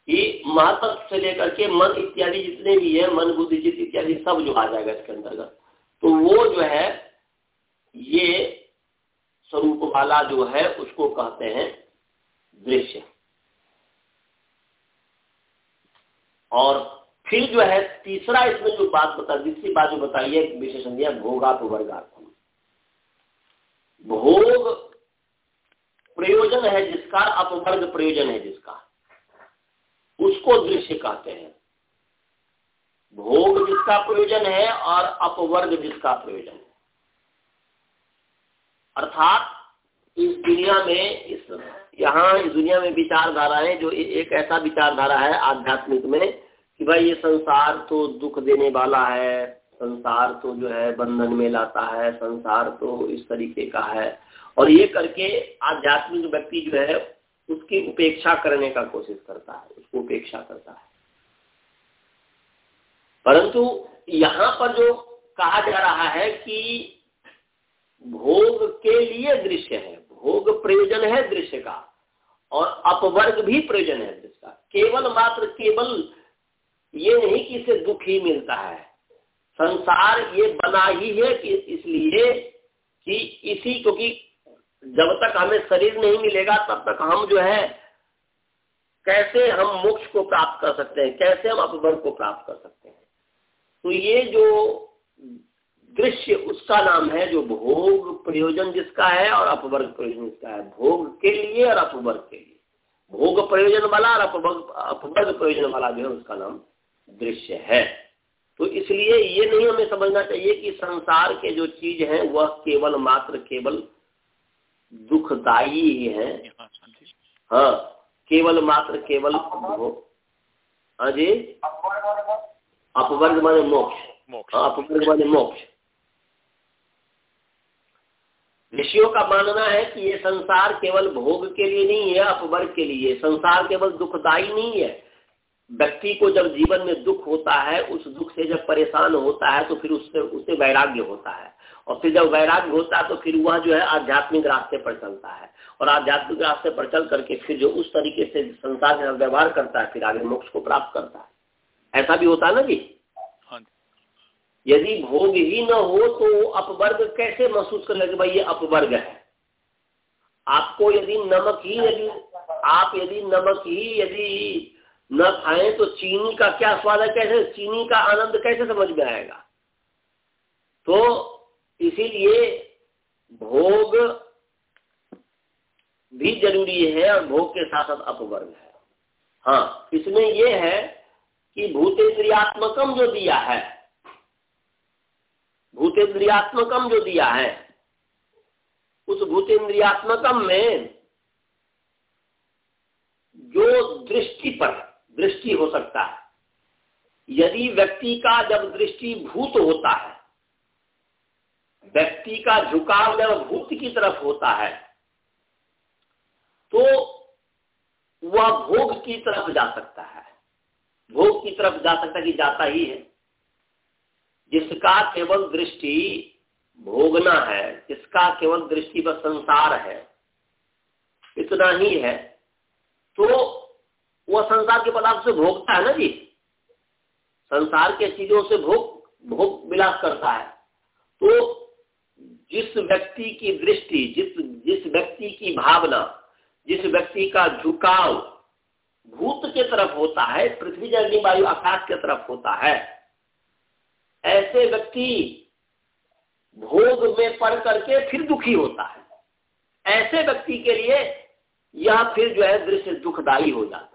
ये महतत्व से लेकर के मन इत्यादि जितने भी है, मन, बुद्धि जित इत्यादि सब जो आ जाएगा इसके अंतर्गत। तो वो जो है, ये स्वरूप वाला जो है, उसको कहते हैं दृश्य। और फिर जो है, तीसरा इसमें जो बात बता दूसरी बात जो बताइए विशेषण दिया, भोगात वर्गार्थम भोग प्रयोजन है जिसका, अपवर्ग प्रयोजन है जिसका। उसको दृश्य कहते हैं। भोग जिसका प्रयोजन है और अपवर्ग जिसका प्रयोजन है। अर्थात, इस दुनिया में, इस, यहाँ इस दुनिया में विचारधाराएँ जो एक ऐसा विचारधारा है आध्यात्मिक में कि भाई ये संसार तो दुख देने वाला है संसार तो जो है बंधन में लाता है, संसार तो इस तरीके का है। और ये करके आध्यात्मिक व्यक्ति जो है, उसकी उपेक्षा करने का कोशिश करता है, उसको उपेक्षा करता है। परंतु यहाँ पर जो कहा जा रहा है कि भोग के लिए दृश्य है, भोग प्रयोजन है दृश्य का, और अपवर्ग भी प्रयोजन है दृश्य का। केवल मात्र केवल ये नहीं कि इसे दुख ही मिलता है संसार ये बना ही है कि इसलिए कि इसी, क्योंकि जब तक हमें शरीर नहीं मिलेगा, तब तक हम जो है, कैसे हम मोक्ष को प्राप्त कर सकते हैं? कैसे हम अपवर्ग को प्राप्त कर सकते हैं? तो ये जो दृश्य, उसका नाम है जो भोग प्रयोजन जिसका है और अपवर्ग प्रयोजन जिसका है। भोग के लिए और अपवर्ग के लिए। भोग प्रयोजन वाला और अपवर्ग अपवर्ग प्रयोजन वाला जो है, उसका नाम दृश्य है। तो इसलिए ये नहीं हमें समझना चाहिए कि संसार के जो चीज़ है वह केवल मात्र केवल दुखदायी ही है। हाँ केवल मात्र केवल हाँ जी। अपवर्ग माने मोक्ष। हाँ अपवर्ग माने मोक्ष। ऋषियों का मानना है कि ये संसार केवल भोग के लिए नहीं है अपवर्ग के लिए। संसार केवल दुखदायी नहीं है। व्यक्ति को जब जीवन में दुख होता है उस दुख से जब परेशान होता है तो फिर उससे उससे वैराग्य होता है। और फिर जब वैराग्य होता है तो फिर वह जो है आध्यात्मिक रास्ते पर चलता है। और आध्यात्मिक रास्ते पर चल करके फिर जो उस तरीके से संसार के व्यवहार करता है फिर आगे मोक्ष को प्राप्त करता है। ऐसा भी होता है ना जी? हाँ यदि भोग ही न हो तो अपवर्ग कैसे महसूस कर लगे भाई ये अपवर्ग है? आपको यदि नमक ही यदि आप यदि नमक ही यदि न खाएँ तो चीनी का क्या स्वाद है? कैसे? चीनी का आनंद कैसे समझ में आएगा? तो इसीलिए भोग भी ज़रूरी है और भोग के साथ साथ अपवर्ग है। हाँ इसमें यह है कि भूतेन्द्रियात्मकम जो दिया है, भूतेन्द्रियात्मकम जो दिया है, उस भूतेन्द्रियात्मकम में जो दृष्टि पर दृष्टि हो सकता है। यदि व्यक्ति का जब दृष्टि भूत होता है, व्यक्ति का झुकाव जब भूत की तरफ़ होता है तो वह भोग की तरफ़ जा सकता है। भोग की तरफ़ जा सकता कि जाता ही है। जिसका केवल दृष्टि भोगना है, जिसका केवल दृष्टि पर संसार है, इतना ही है तो वह संसार के पदार्थ से भोगता है ना जी? संसार के चीज़ों से भोग भोग विलास करता है। तो जिस व्यक्ति की दृष्टि, जिस जिस व्यक्ति की भावना, जिस व्यक्ति का झुकाव भूत के तरफ़ होता है, पृथ्वी जल वायु आकाश के तरफ़ होता है, ऐसे व्यक्ति भोग में पढ़ करके फिर दुखी होता है। ऐसे व्यक्ति के लिए यह फिर जो है दृश्य दुखदायी हो जाता है।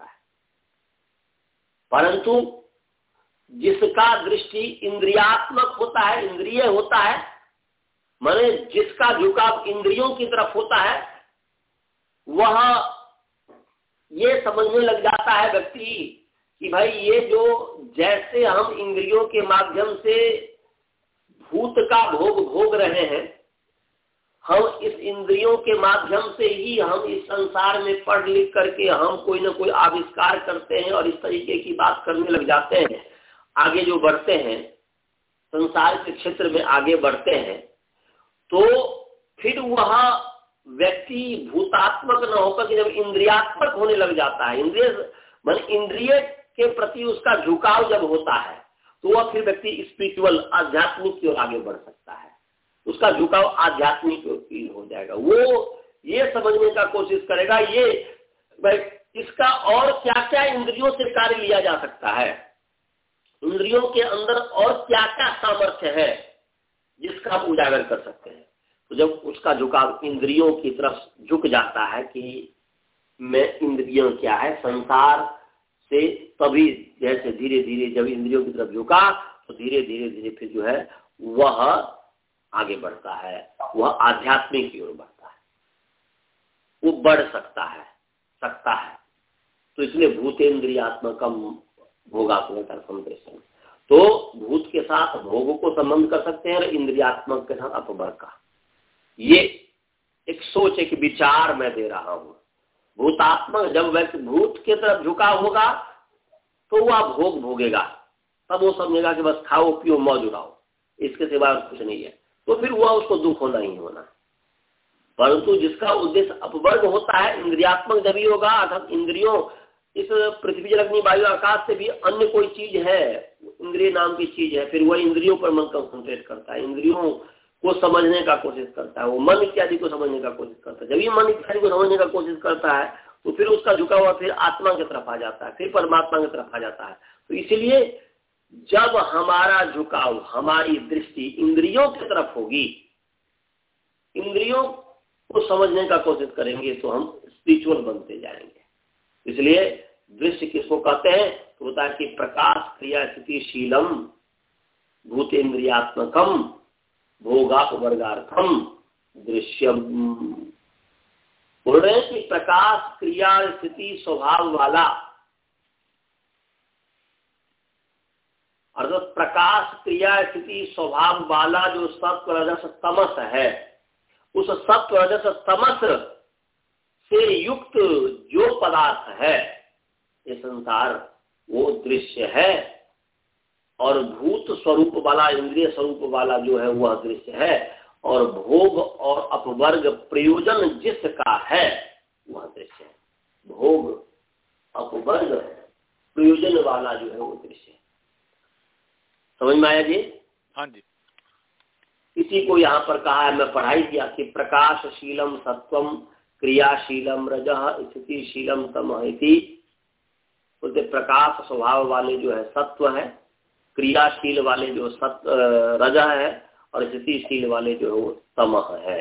परंतु जिसका दृष्टि इंद्रियात्मक होता है, इंद्रिय होता है, माने जिसका झुकाव इंद्रियों की तरफ़ होता है, वह ये समझने लग जाता है व्यक्ति कि भाई ये जो जैसे हम इंद्रियों के माध्यम से भूत का भोग भोग रहे हैं हम इस इंद्रियों के माध्यम से ही हम इस संसार में पढ़ लिख करके हम कोई ना कोई आविष्कार करते हैं और इस तरीके की बात करने लग जाते हैं। आगे जो बढ़ते हैं, संसार के क्षेत्र में आगे बढ़ते हैं तो फिर वह व्यक्ति भूतात्मक न होकर जब इंद्रियात्मक होने लग जाता है, इंद्रिय मान इंद्रिय के प्रति उसका झुकाव जब होता है तो वह फिर व्यक्ति स्पिरिचुअल आध्यात्मिक की ओर आगे बढ़ सकता है। उसका झुकाव आध्यात्मिक हो जाएगा। वो ये समझने का कोशिश करेगा, ये इसका और क्या क्या इंद्रियों से कार्य लिया जा सकता है? इंद्रियों के अंदर और क्या क्या सामर्थ्य है जिसका आप उजागर कर सकते हैं? तो जब उसका झुकाव इंद्रियों की तरफ़ झुक जाता है कि मैं इंद्रियों क्या है, संसार से तभी जैसे धीरे धीरे जब इंद्रियों की तरफ़ झुका तो धीरे धीरे धीरे फिर जो है, वह आगे बढ़ता है, वह आध्यात्मिक की ओर बढ़ता है। वो बढ़ सकता है सकता है। तो इसलिए भूतेन्द्रियात्मकम भोगात्मक संप्रेषण तो भूत के साथ भोग को संबंध कर सकते हैं और इंद्रियात्मक के साथ अपवर का। ये एक सोच, एक विचार मैं दे रहा हूँ। भूतात्मक, जब व्यक्ति भूत के तरफ़ झुका होगा तो वह भोग भोगेगा। तब वो समझेगा कि बस खाओ, पियो, मौज उड़ाओ। इसके सिवा कुछ नहीं है। तो फिर वह उसको दुख होना ही होना। परंतु जिसका उद्देश्य अपवर्ग होता है, इंद्रियात्मक जब ही होगा, अर्थात इंद्रियों, इस पृथ्वी जलग्नि वायु आकाश से भी अन्य कोई चीज़ है, इंद्रिय नाम की चीज़ है, फिर वह इंद्रियों पर मन कंसंट्रेट करता है। इंद्रियों को समझने का कोशिश करता है, वो मन इत्यादि को समझने का कोशिश करता है। जब ये मन इत्यादि को समझने का कोशिश करता है तो फिर उसका झुका हुआ फिर आत्मा की तरफ़ आ जाता है, फिर परमात्मा की तरफ़ आ जाता है। तो इसलिए जब हमारा झुकाव हमारी दृष्टि इंद्रियों की तरफ़ होगी, इंद्रियों को समझने का कोशिश करेंगे तो हम स्पिरिचुअल बनते जाएँगे। इसलिए दृश्य किसको कहते हैं? तो होता है कि प्रकाश क्रिया स्थिति शीलम भूतेन्द्रियात्मकम, भोगापवर्गार्थम, दृश्यम। बोल रहे हैं कि प्रकाश क्रिया स्थिति स्वभाव वाला अर्थात प्रकाश क्रिया स्थिति, स्वभाव वाला जो सत्व रजस तमस है, उस सत्व रजस तमस से युक्त जो पदार्थ है, ये संसार वो दृश्य है। और भूत स्वरूप वाला इंद्रिय स्वरूप वाला जो है, वह दृश्य है। और भोग और अपवर्ग प्रयोजन जिसका है, वह दृश्य है। भोग, अपवर्ग, प्रयोजन वाला जो है, वो दृश्य है। समझ में आया जी? हाँ जी। इसी को यहाँ पर कहा है मैं पढ़ाई किया कि प्रकाशशीलम सत्वम क्रियाशीलम रज स्थितिशीलम तम बोलते प्रकाश स्वभाव वाले जो है सत्व है क्रियाशील वाले जो सत्व रज है और स्थितिशील वाले जो है वो तम है।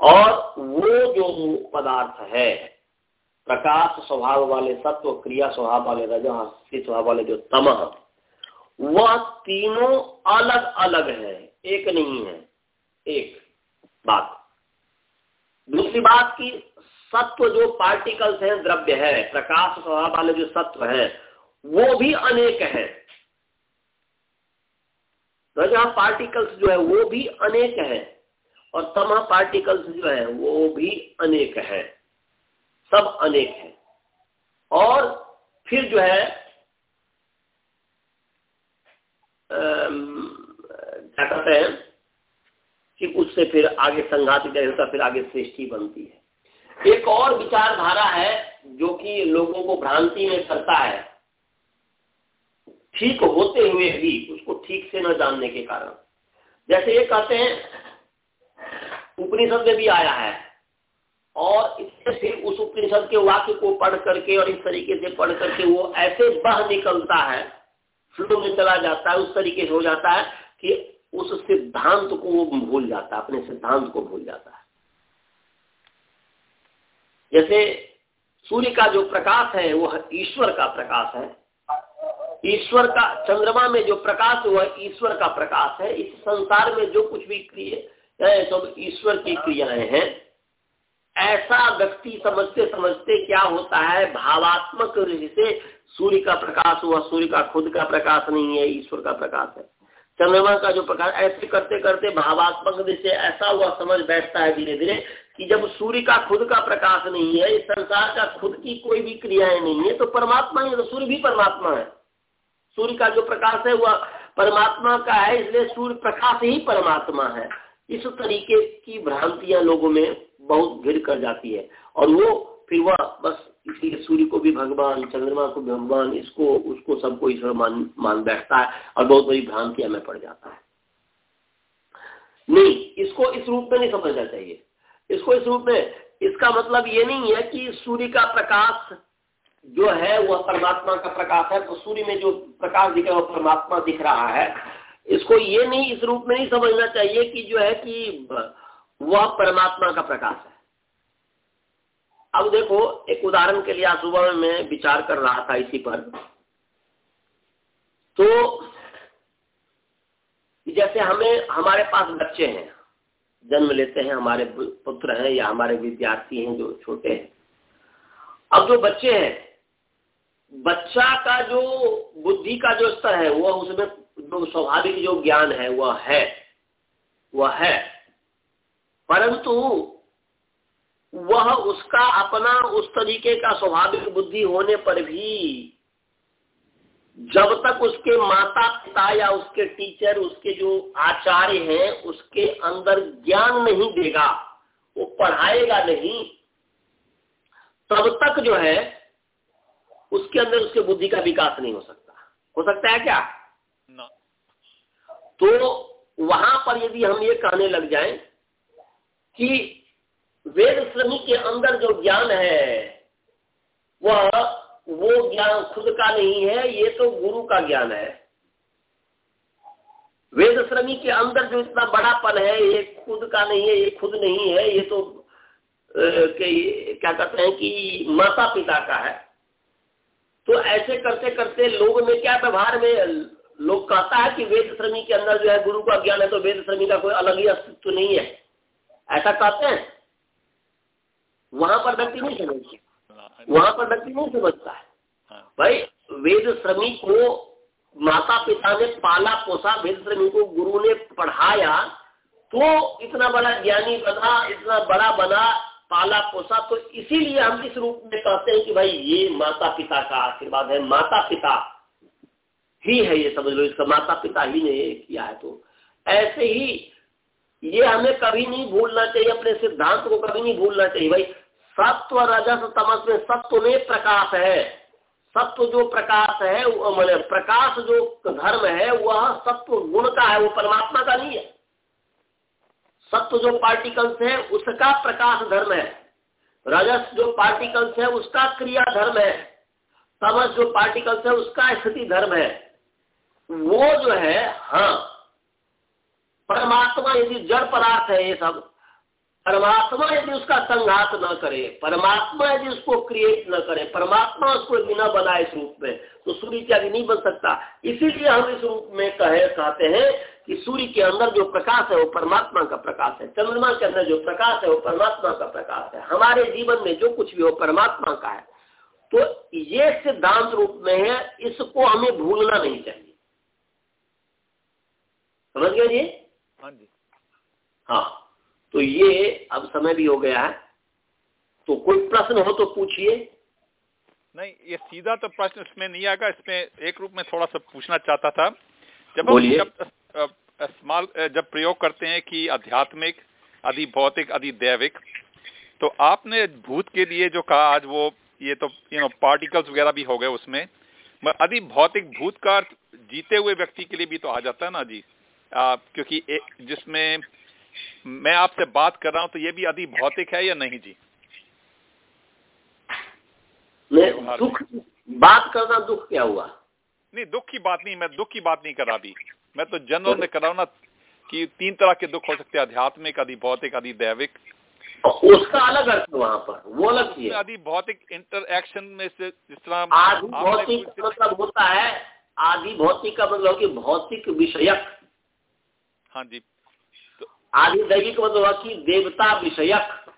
और वो जो पदार्थ है प्रकाश स्वभाव वाले सत्व क्रिया स्वभाव वाले रज स्थिति स्वभाव वाले जो तम वह तीनों अलग अलग है, एक नहीं है, एक बात। दूसरी बात की सत्व जो पार्टिकल्स हैं, द्रव्य है, प्रकाश स्वभाव वाले जो सत्व है, वो भी अनेक है। तो जहाँ पार्टिकल्स जो है, वो भी अनेक है, और तमा पार्टिकल्स जो है, वो भी अनेक है। सब अनेक है। और फिर जो है क्या कहते हैं कि उससे फिर आगे संघात होता फिर आगे सृष्टि बनती है। एक और विचारधारा है जो कि लोगों को भ्रांति में करता है। ठीक होते हुए भी उसको ठीक से न जानने के कारण। जैसे ये कहते हैं, उपनिषद में भी आया है। और इससे फिर उस उपनिषद के वाक्य को पढ़ करके और इस तरीके से पढ़ करके वो ऐसे बह निकलता है फ्लो में चला जाता है, उस तरीके से हो जाता है कि उस सिद्धांत को वो भूल जाता है, अपने सिद्धांत को भूल जाता है। जैसे सूर्य का जो प्रकाश है वह ईश्वर का प्रकाश है। ईश्वर का, चंद्रमा में जो प्रकाश वह ईश्वर का प्रकाश है। इस संसार में जो कुछ भी क्रिया सब ईश्वर की क्रियाएँ हैं। ऐसा व्यक्ति समझते समझते क्या होता है? भावात्मक से सूर्य का प्रकाश हुआ। सूर्य का खुद का प्रकाश नहीं है, ईश्वर का प्रकाश है। चंद्रमा का जो प्रकाश, ऐसे करते करते भावात्मक से ऐसा हुआ, समझ बैठता है धीरे धीरे कि जब सूर्य का खुद का प्रकाश नहीं है, इस संसार का खुद की कोई भी क्रियाएँ नहीं है तो परमात्मा ही तो सूर्य भी परमात्मा है। सूर्य का जो प्रकाश है, वह परमात्मा का है, इसलिए सूर्य प्रकाश ही परमात्मा है। इस तरीके की भ्रांतियाँ लोगों में बहुत भिड़ कर जाती है। और वो फिर वह बस इसलिए सूर्य को भी भगवान, चंद्रमा को भी भगवान, इसको, उसको सबको ईश्वर मान मान बैठता है और बहुत बड़ी भ्रांतियाँ में पड़ जाता है। नहीं, इसको इस रूप में नहीं समझना चाहिए। इसको इस रूप में, इसका मतलब ये नहीं है कि सूर्य का प्रकाश जो है, वह परमात्मा का प्रकाश है तो सूर्य में जो प्रकाश दिख रहा है, वह परमात्मा दिख रहा है। इसको ये नहीं, इस रूप में नहीं समझना चाहिए कि जो है कि वह परमात्मा का प्रकाश है। अब देखो, एक उदाहरण के लिए आज सुबह में विचार कर रहा था इसी पर। तो जैसे हमें, हमारे पास बच्चे हैं, जन्म लेते हैं, हमारे पुत्र हैं या हमारे विद्यार्थी हैं जो छोटे हैं। अब जो बच्चे हैं, बच्चा का जो बुद्धि का जो स्तर है, वह उसमें स्वाभाविक जो ज्ञान है, वह है वह है। परंतु वह उसका अपना उस तरीके का स्वाभाविक बुद्धि होने पर भी जब तक उसके माता पिता या उसके टीचर उसके जो आचार्य हैं उसके अंदर ज्ञान नहीं देगा वो पढ़ाएगा नहीं तब तक जो है उसके अंदर उसके बुद्धि का विकास नहीं हो सकता हो सकता है क्या no. तो वहाँ पर यदि हम ये कहने लग जाएँ कि वेद श्रमिक के अंदर जो ज्ञान है वह वो ज्ञान खुद का नहीं है ये तो गुरु का ज्ञान है। वेद श्रमी के अंदर जो इतना बड़ापन है ये खुद का नहीं है ये खुद नहीं है ये तो के, क्या कहते हैं कि माता पिता का है। तो ऐसे करते करते लोग में क्या व्यवहार में लोग कहता है कि वेद श्रमी के अंदर जो है गुरु का ज्ञान है तो वेद श्रमी का कोई अलग ही अस्तित्व नहीं है। ऐसा कहते हैं वहाँ पर व्यक्ति नहीं समझते। वहाँ पर व्यक्ति नहीं समझता है। हाँ। भाई वेद श्रमिक को माता पिता ने पाला पोसा वेद श्रमिक को गुरु ने पढ़ाया तो इतना बड़ा ज्ञानी बना इतना बड़ा बना पाला पोसा तो इसीलिए हम इस रूप में कहते हैं कि भाई ये माता पिता का आशीर्वाद है माता पिता ही है ये समझ लो इसका माता पिता ही ने किया है तो। ऐसे ही ये हमें कभी नहीं भूलना चाहिए, अपने सिद्धांत को कभी नहीं भूलना चाहिए। भाई, सत्व रजस तमस में सत्व में प्रकाश है। सत्व जो प्रकाश है मैंने प्रकाश जो धर्म है, वह सत्व गुण का है, वो परमात्मा का नहीं है। सत्व जो पार्टिकल्स है, उसका प्रकाश धर्म है। रजस जो पार्टिकल्स है, उसका क्रिया धर्म है। तमस जो पार्टिकल्स है, उसका स्थिति धर्म है। वो जो है हाँ परमात्मा यदि जड़ पदार्थ है ये सब, परमात्मा यदि उसका संघात न करे, परमात्मा यदि उसको क्रिएट न करे, परमात्मा उसको बिना बनाए इस रूप में तो सूर्य इत्यादि नहीं बन सकता। इसीलिए हम इस रूप में कहे, कहते हैं कि सूर्य के अंदर जो प्रकाश है वो परमात्मा का प्रकाश है। चंद्रमा के अंदर जो प्रकाश है वो परमात्मा का प्रकाश है। हमारे जीवन में जो कुछ भी हो, परमात्मा का है। तो ये सिद्धांत रूप में है, इसको हमें भूलना नहीं चाहिए। समझ गए जी? हाँ जी। हाँ तो ये अब समय भी हो गया है। तो कोई प्रश्न हो तो पूछिए। नहीं ये सीधा तो प्रश्न इसमें नहीं आएगा इसमें एक रूप में थोड़ा सा पूछना चाहता था। जब हम जब स्मॉल जब प्रयोग करते हैं कि आध्यात्मिक अधि भौतिक अधि दैविक तो आपने भूत के लिए जो कहा आज वो ये तो यू नो पार्टिकल्स वगैरह भी हो गए उसमें। अधि भौतिक भूत का जीते हुए व्यक्ति के लिए भी तो आ जाता है ना जी। आ, क्योंकि जिसमें मैं आपसे बात कर रहा हूँ तो ये भी अधि भौतिक है या नहीं जी? दुख बात करना दुख क्या हुआ? नहीं दुख की बात नहीं मैं दुख की बात नहीं कर रहा अभी मैं तो जनरल में कर रहा हूँ ना कि तीन तरह के दुख हो सकते हैं आध्यात्मिक अधि भौतिक अधि दैविक। उसका अलग अर्थ वहाँ पर वो अलग चीज़ अधि भौतिक इंटरक्शन में से जिस तरह आदि भौतिक मतलब होता है आदि भौतिक का मतलब कि भौतिक विषयक। हाँ जी। आदि दैविक मतलब कि देवता विषयक।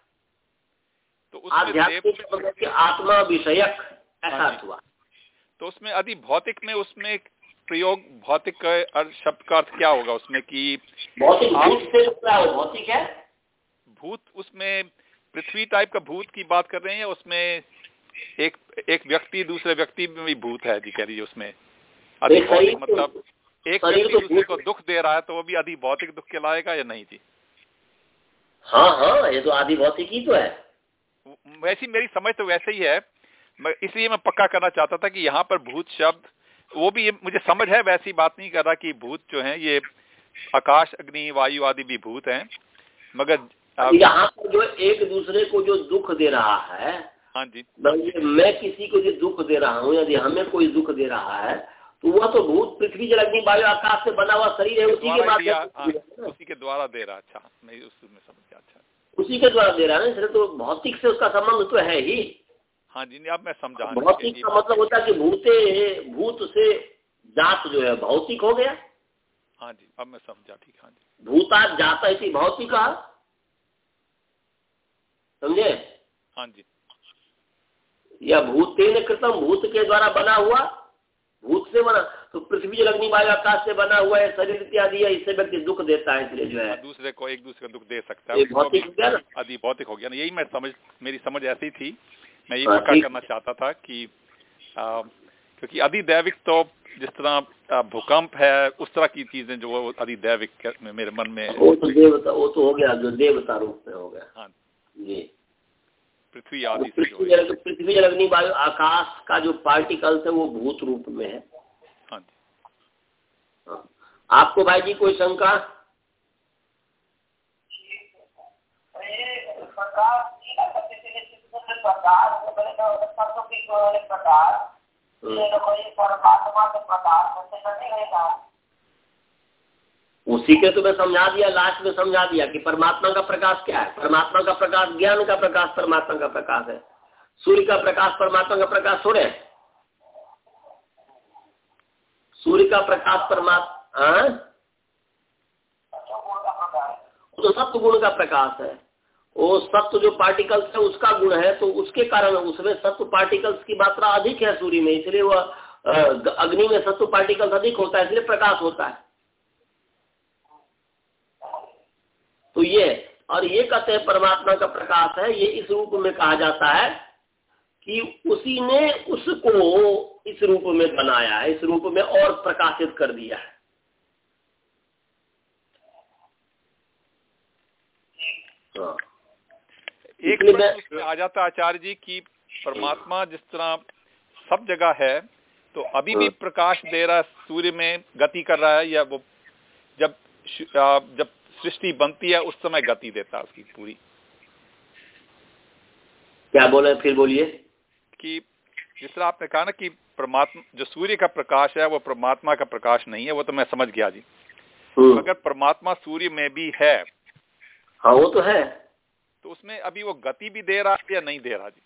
तो आध्यात्मिक मतलब कि आत्मा विषयक। ऐसा हाँ हुआ। तो उसमें अधि भौतिक में उसमें प्रयोग भौतिक शब्द का अर्थ क्या होगा उसमें कि भौतिक भूत से भौतिक है? भूत उसमें पृथ्वी टाइप का भूत की बात कर रहे हैं उसमें एक एक व्यक्ति दूसरे व्यक्ति में भी भूत है जी कह रही है उसमें? अधिभौतिक तो- मतलब एक व्यक्ति तो दूसरे को दुख दे रहा है तो वो भी अधि भौतिक दुख के लाएगा या नहीं जी? हाँ हाँ ये तो आदि भौतिक ही तो है। वैसी मेरी समझ तो वैसे ही है। इसलिए मैं पक्का करना चाहता था कि यहाँ पर भूत शब्द वो भी मुझे समझ है वैसी बात नहीं कर रहा कि भूत जो है ये आकाश अग्नि वायु आदि भी भूत हैं। मगर यहाँ पर जो एक दूसरे को जो दुख दे रहा है हाँ जी। मैं किसी को जो दुख दे रहा हूँ यदि हमें कोई दुख दे रहा है तो वह तो भूत पृथ्वी जल अग्नि वायु आकाश से बना हुआ शरीर है उसी के माध्यम हाँ, उसी के द्वारा दे रहा अच्छा मैं उसमें समझ गया अच्छा। उसी के द्वारा दे रहा है ना तो भौतिक से उसका संबंध तो है ही। हाँ जी अब मैं समझा भौतिक का मतलब होता है कि भूते भूत से जात जो है भौतिक हो गया। हाँ जी अब मैं समझा ठीक हाँ जी। भूता जाता है भौतिक समझे? हाँ जी। या भूतेन कृतम भूत के द्वारा बना हुआ भूत से बना तो पृथ्वी जल अग्नि वायु आकाश से बना हुआ है शरीर इत्यादि है इससे व्यक्ति दुख देता है इसलिए जो है। दूसरे को एक दूसरे को दुख दे सकता है। भौतिक हो गया आदि भौतिक हो गया ना यही मैं समझ मेरी समझ ऐसी थी। मैं ये हाँ, पक्का करना चाहता था कि आ, क्योंकि अधिदैविक तो जिस तरह भूकंप है उस तरह की चीज़ें जो अधिदैविक मेरे मन में वो तो देवता वो तो हो गया जो देवता रूप में हो गया। हाँ। जी। पृथ्वी आदि पृथ्वी जल पृथ्वी जल अग्नि वायु आकाश का जो पार्टिकल्स है वो भूत रूप में है। हाँ जी। हाँ। आपको भाई जी कोई शंका? प्रकार प्रकार परमात्मा के प्रकार उसी के तो मैं समझा दिया, लास्ट में समझा दिया कि परमात्मा का प्रकाश क्या है? परमात्मा का प्रकाश ज्ञान का प्रकाश, परमात्मा का प्रकाश है। सूर्य का प्रकाश, परमात्मा का प्रकाश थोड़े सूर्य का प्रकाश, परमात्मा तो सत्य गुण का प्रकाश है। वो सत्व जो पार्टिकल्स है, उसका गुण है तो उसके कारण उसमें सत्व पार्टिकल्स की मात्रा अधिक है सूर्य में, इसलिए वह अग्नि में सत्व पार्टिकल्स अधिक होता है, इसलिए प्रकाश होता है। तो ये और ये कहते हैं परमात्मा का प्रकाश है ये इस रूप में कहा जाता है कि उसी ने उसको इस रूप में बनाया है इस रूप में और प्रकाशित कर दिया है हाँ एक प्रश्न आ जाता आचार्य जी की परमात्मा जिस तरह सब जगह है तो अभी भी हाँ। प्रकाश दे रहा है सूर्य में गति कर रहा है या वो जब जब सृष्टि बनती है उस समय गति देता है उसकी पूरी। क्या बोले फिर बोलिए। कि जिस तरह आपने कहा ना कि परमात्मा जो सूर्य का प्रकाश है वो परमात्मा का प्रकाश नहीं है वो तो मैं समझ गया जी। अगर परमात्मा सूर्य में भी है। हाँ वो तो है। तो उसमें अभी वो गति भी दे रहा है या नहीं दे रहा जी?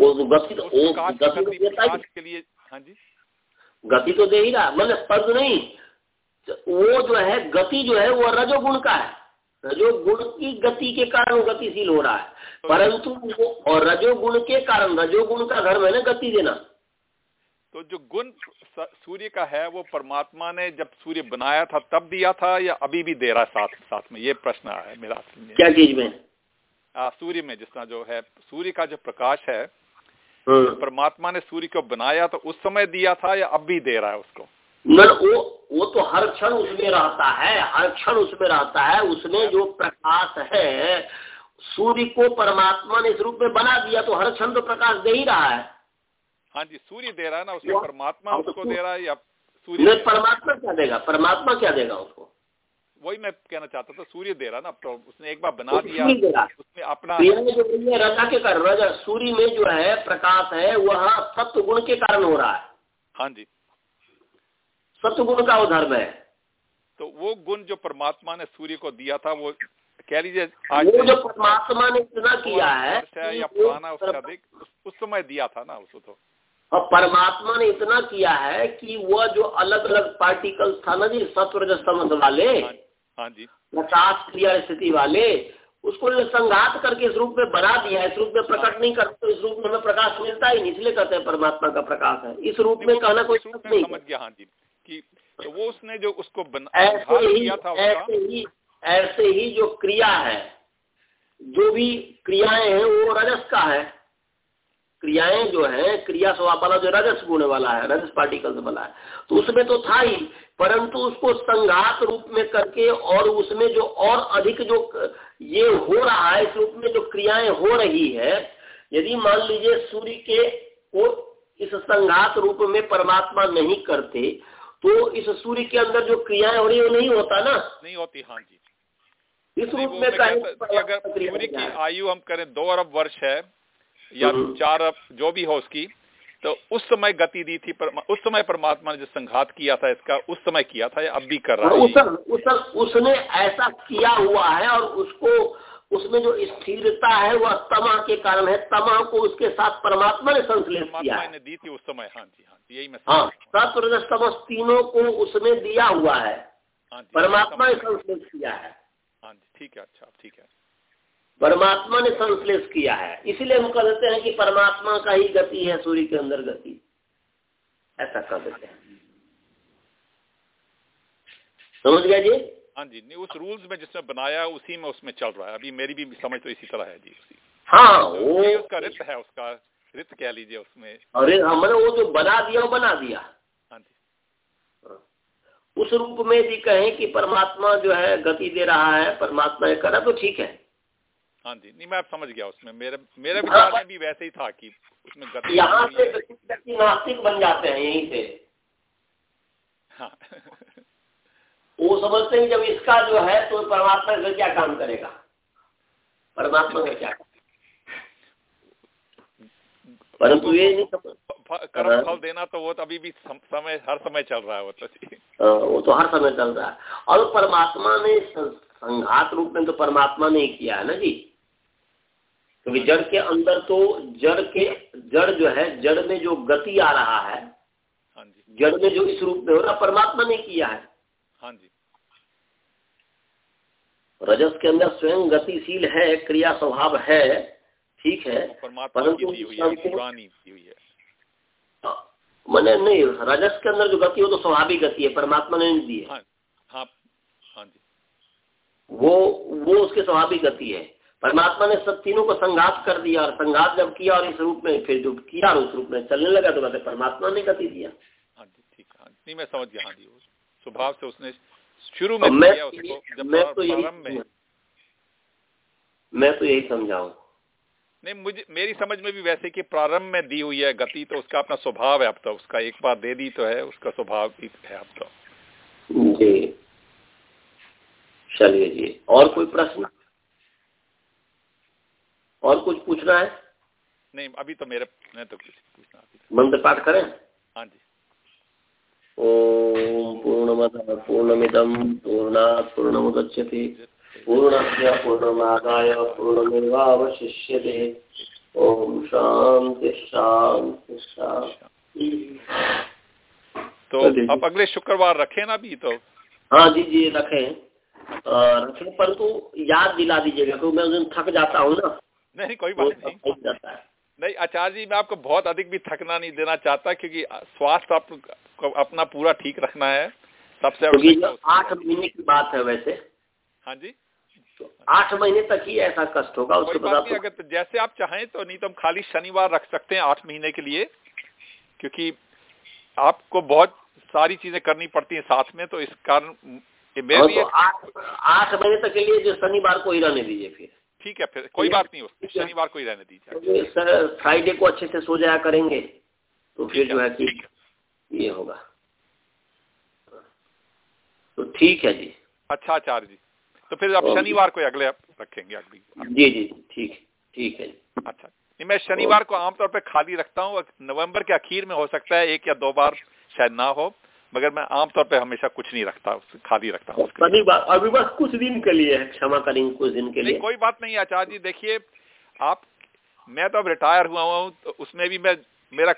वो तो गति तो वो गति तो के लिए हाँ जी। गति तो दे ही रहा मतलब पद नहीं। वो जो है गति जो है वो रजोगुण का है। रजोगुण की गति के कारण गतिशील हो रहा है। तो परंतु वो और रजोगुण के कारण रजोगुण का धर्म है ना गति देना। तो जो गुण सूर्य का है वो परमात्मा ने जब सूर्य बनाया था तब दिया था या अभी भी दे रहा साथ साथ में? ये प्रश्न है मेरा क्या चीज़ में? आ, सूर्य में जिस तरह जो है सूर्य का जो प्रकाश है हाँ। परमात्मा ने सूर्य को बनाया तो उस समय दिया था या अब भी दे रहा है उसको? न वो वो तो हर क्षण उसमें रहता है हर क्षण उसमें रहता है उसमें जो प्रकाश है सूर्य को परमात्मा ने इस रूप में बना दिया तो हर क्षण तो प्रकाश दे ही रहा है। हाँ जी सूर्य दे रहा है ना उसमें परमात्मा हाँ, तो उसको दे रहा है या सूर्य परमात्मा क्या देगा? परमात्मा क्या देगा उसको? वही मैं कहना चाहता था सूर्य दे रहा ना तो उसने एक बार बना दिया उसमें अपना जो रजा के कारण रजा सूर्य में जो है प्रकाश है वह सत्य गुण के कारण हो रहा है। हाँ जी। सत्य का वो धर्म है। तो वो गुण जो परमात्मा ने सूर्य को दिया था वो कह लीजिए आज वो जो परमात्मा ने इतना किया है या पुराना उससे अधिक उस समय दिया था ना उसको तो। और परमात्मा ने इतना किया है कि वह जो अलग अलग पार्टिकल था ना जी सत्व संबंध वाले हाँ जी प्रकाश क्रिया स्थिति वाले उसको संघात करके इस रूप में बना दिया है इस रूप में प्रकट नहीं करते तो इस रूप में हमें प्रकाश मिलता ही नहीं इसलिए कहते हैं परमात्मा का प्रकाश है। इस रूप में कहना कोई नहीं समझ गया हाँ जी। कि तो वो उसने जो उसको ऐसे ही ऐसे ही ऐसे ही जो क्रिया है जो भी क्रियाएँ हैं वो रजस का है। क्रियाएँ जो है क्रिया स्वभाव वाला जो रजस गुण वाला है रजस पार्टिकल्स वाला है। तो उसमें तो था ही परंतु उसको संघात रूप में करके और उसमें जो और अधिक जो ये हो रहा है इस रूप में जो क्रियाएँ हो रही है यदि मान लीजिए सूर्य के को इस संघात रूप में परमात्मा नहीं करते तो इस सूर्य के अंदर जो क्रियाएँ हो रही है वो नहीं होता ना? नहीं होती हाँ जी। इस रूप में अगर सूर्य की आयु हम करें दो अरब वर्ष है या हम्म। चार अरब जो भी हो उसकी तो उस समय गति दी थी पर, उस समय परमात्मा ने जो संघात किया था इसका उस समय किया था या अब भी कर रहा है उस, उस, उसने ऐसा किया हुआ है और उसको उसमें जो स्थिरता है वह तमा के कारण है। तमा को उसके साथ परमात्मा ने संश्लेष किया ने दी थी उस समय। हाँ जी हाँ यही मैं हाँ सत्य तीनों को उसमें दिया हुआ है। हाँ परमात्मा ने संश्लेष किया है। हाँ जी ठीक है अच्छा ठीक है। परमात्मा ने संश्लेष किया है। इसीलिए हम कह देते हैं कि परमात्मा का ही गति है सूर्य के अंदर गति। ऐसा कह देते हैं। समझ गया जी? हाँ जी नहीं उस रूल्स में जिसने बनाया उसी में उसमें चल रहा है। अभी मेरी भी समझ तो इसी तरह है जी उसी। हाँ वो उसका रित है उसका रित कह लीजिए उसमें। अरे हमने वो जो बना दिया वो बना दिया। हाँ जी। हाँ। उस रूप में यदि कहें कि परमात्मा जो है गति दे रहा है परमात्मा ये करा तो ठीक है। हाँ जी नहीं मैं आप समझ गया उसमें। मेरे मेरे विचार में भी वैसे ही था कि उसमें गति यहाँ से व्यक्ति नास्तिक बन जाते हैं यहीं से। हाँ। *laughs* वो समझते हैं जब इसका जो है तो परमात्मा का क्या काम करेगा? परमात्मा का क्या परंतु ये नहीं कर्म हाँ। फल देना तो वो तो अभी भी समय हर समय चल रहा है वो तो। हाँ, वो तो हर समय चल रहा है। और परमात्मा ने संघात रूप में तो परमात्मा ने किया है ना जी? क्योंकि तो जड़ के अंदर तो जड़ के जड़ जो है जड़ में जो गति आ रहा है हाँ जड़ में जो इस रूप में हो रहा परमात्मा ने किया है। हाँ जी। रजस के अंदर स्वयं गतिशील है क्रिया स्वभाव है ठीक है परंतु मैंने नहीं रजस के अंदर जो गति हो तो स्वाभाविक गति है परमात्मा ने नहीं दी है। हाँ, हाँ, हाँ वो वो उसके स्वाभाविक गति है। परमात्मा ने सब तीनों को संघात कर दिया और संघात जब किया और इस रूप में फिर जो किया उस रूप में चलने लगा तो कहते परमात्मा ने गति दिया। हाँ जी ठीक है हाँ नहीं मैं समझ गया हाँ जी। स्वभाव से उसने शुरू में मैं, उसको जब मैं तो यही में? तो यही समझाऊ। नहीं मुझे मेरी समझ में भी वैसे कि प्रारंभ में दी हुई है गति तो उसका अपना स्वभाव है अब तो। उसका एक बार दे दी तो है उसका स्वभाव भी है अब तो। जी। चलिए जी और कोई प्रश्न? और कुछ पूछना है? नहीं अभी तो मेरे मैं तो कुछ पूछना अभी मंत्र पाठ करें? हाँ जी। ओम पूर्णमद पूर्णमिदम पूर्णा पूर्णमुदच्यते पूर्णस्य पूर्णमादाय पूर्णमेवावशिष्यते। ओम शांति शांति शांति तो अब अगले शुक्रवार रखें ना भी तो? हाँ जी जी रखें। रखें परंतु याद दिला दीजिएगा क्योंकि मैं उस दिन थक जाता हूँ ना। नहीं कोई बात नहीं। नहीं आचार्य जी मैं आपको बहुत अधिक भी थकना नहीं देना चाहता क्योंकि स्वास्थ्य आपको अपना पूरा ठीक रखना है। सबसे आठ महीने की बात है वैसे। हाँ जी। तो आठ महीने तक ही ऐसा कष्ट होगा उसके बाद अगर तो जैसे आप चाहें तो नहीं तो हम खाली शनिवार रख सकते हैं आठ महीने के लिए क्योंकि आपको बहुत सारी चीज़ें करनी पड़ती हैं साथ में तो इस कारण तो आठ महीने तक के लिए जो शनिवार को ही रहने दीजिए फिर। ठीक है फिर कोई बात नहीं हो। शनिवार को ही रहने दीजिए। सर फ्राइडे को अच्छे से सो जाया करेंगे तो फिर जो है कि ये होगा। तो ठीक है जी। अच्छा आचार्य जी। तो फिर आप शनिवार को अगले रखेंगे अगली जी जी ठीक ठीक है अच्छा नहीं मैं शनिवार को आमतौर पर खाली रखता हूँ नवंबर के आखिर में हो सकता है एक या दो बार शायद ना हो। मगर मैं आमतौर पे हमेशा कुछ नहीं रखता खाली रखता हूँ अभी बस कुछ दिन के लिए क्षमा करेंगे कुछ दिन के लिए। कोई बात नहीं आचार्य जी देखिए आप मैं तो अब रिटायर हुआ हूँ तो उसमें भी मैं मेरा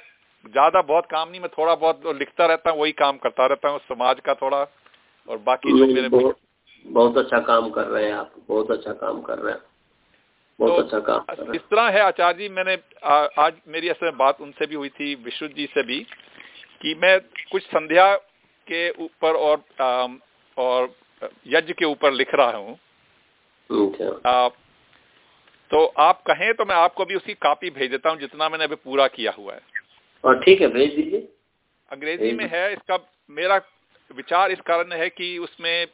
ज़्यादा बहुत काम नहीं मैं थोड़ा बहुत लिखता रहता हूँ वही काम करता रहता हूँ समाज का थोड़ा और बाकी जो मेरे बहुत, बहुत अच्छा काम कर रहे हैं आप बहुत अच्छा काम कर रहे हैं। बहुत तो अच्छा काम कर रहे इस तरह है आचार्य जी मैंने आ, आज मेरी असल में बात उनसे भी हुई थी विश्व जी से भी कि मैं कुछ संध्या के ऊपर और आ, और यज्ञ के ऊपर लिख रहा हूँ। अच्छा। तो आप कहें तो मैं आपको भी उसकी कॉपी भेज देता हूँ जितना मैंने अभी पूरा किया हुआ है। और ठीक है भेज दीजिए। अंग्रेज़ी में है इसका मेरा विचार इस कारण है कि उसमें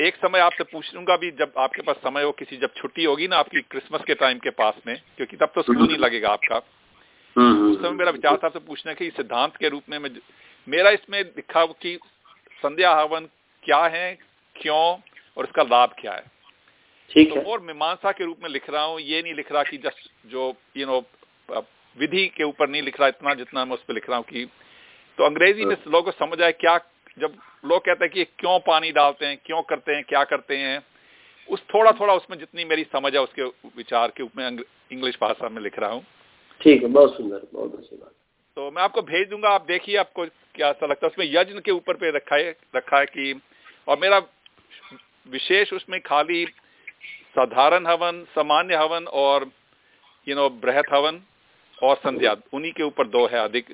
एक समय आपसे पूछ लूँगा भी जब आपके पास समय हो किसी जब छुट्टी होगी ना आपकी क्रिसमस के टाइम के पास में क्योंकि तब तो स्कूल नहीं लगेगा आपका। हम्म, उस समय मेरा विचार था आपसे पूछने के सिद्धांत के रूप में मैं मेरा इसमें लिखा कि संध्या हवन क्या है क्यों और उसका लाभ क्या है ठीक तो है। और मीमांसा के रूप में लिख रहा हूँ ये नहीं लिख रहा कि जस्ट जो यू नो विधि के ऊपर नहीं लिख रहा इतना जितना मैं उस पर लिख रहा हूँ कि तो अंग्रेज़ी में हाँ। लोगों को समझ आए क्या जब लोग कहते हैं कि क्यों पानी डालते हैं क्यों करते हैं क्या करते हैं उस थोड़ा थोड़ा उसमें जितनी मेरी समझ है उसके विचार के रूप में इंग्लिश भाषा में लिख रहा हूँ ठीक है बहुत सुंदर बहुत अच्छी बात तो मैं आपको भेज दूँगा आप देखिए आपको क्या ऐसा लगता है उसमें यज्ञ के ऊपर पे रखा है रखा है कि और मेरा विशेष उसमें खाली साधारण हवन सामान्य हवन और यू नो बृहत हवन और संध्या उन्हीं के ऊपर दो है अधिक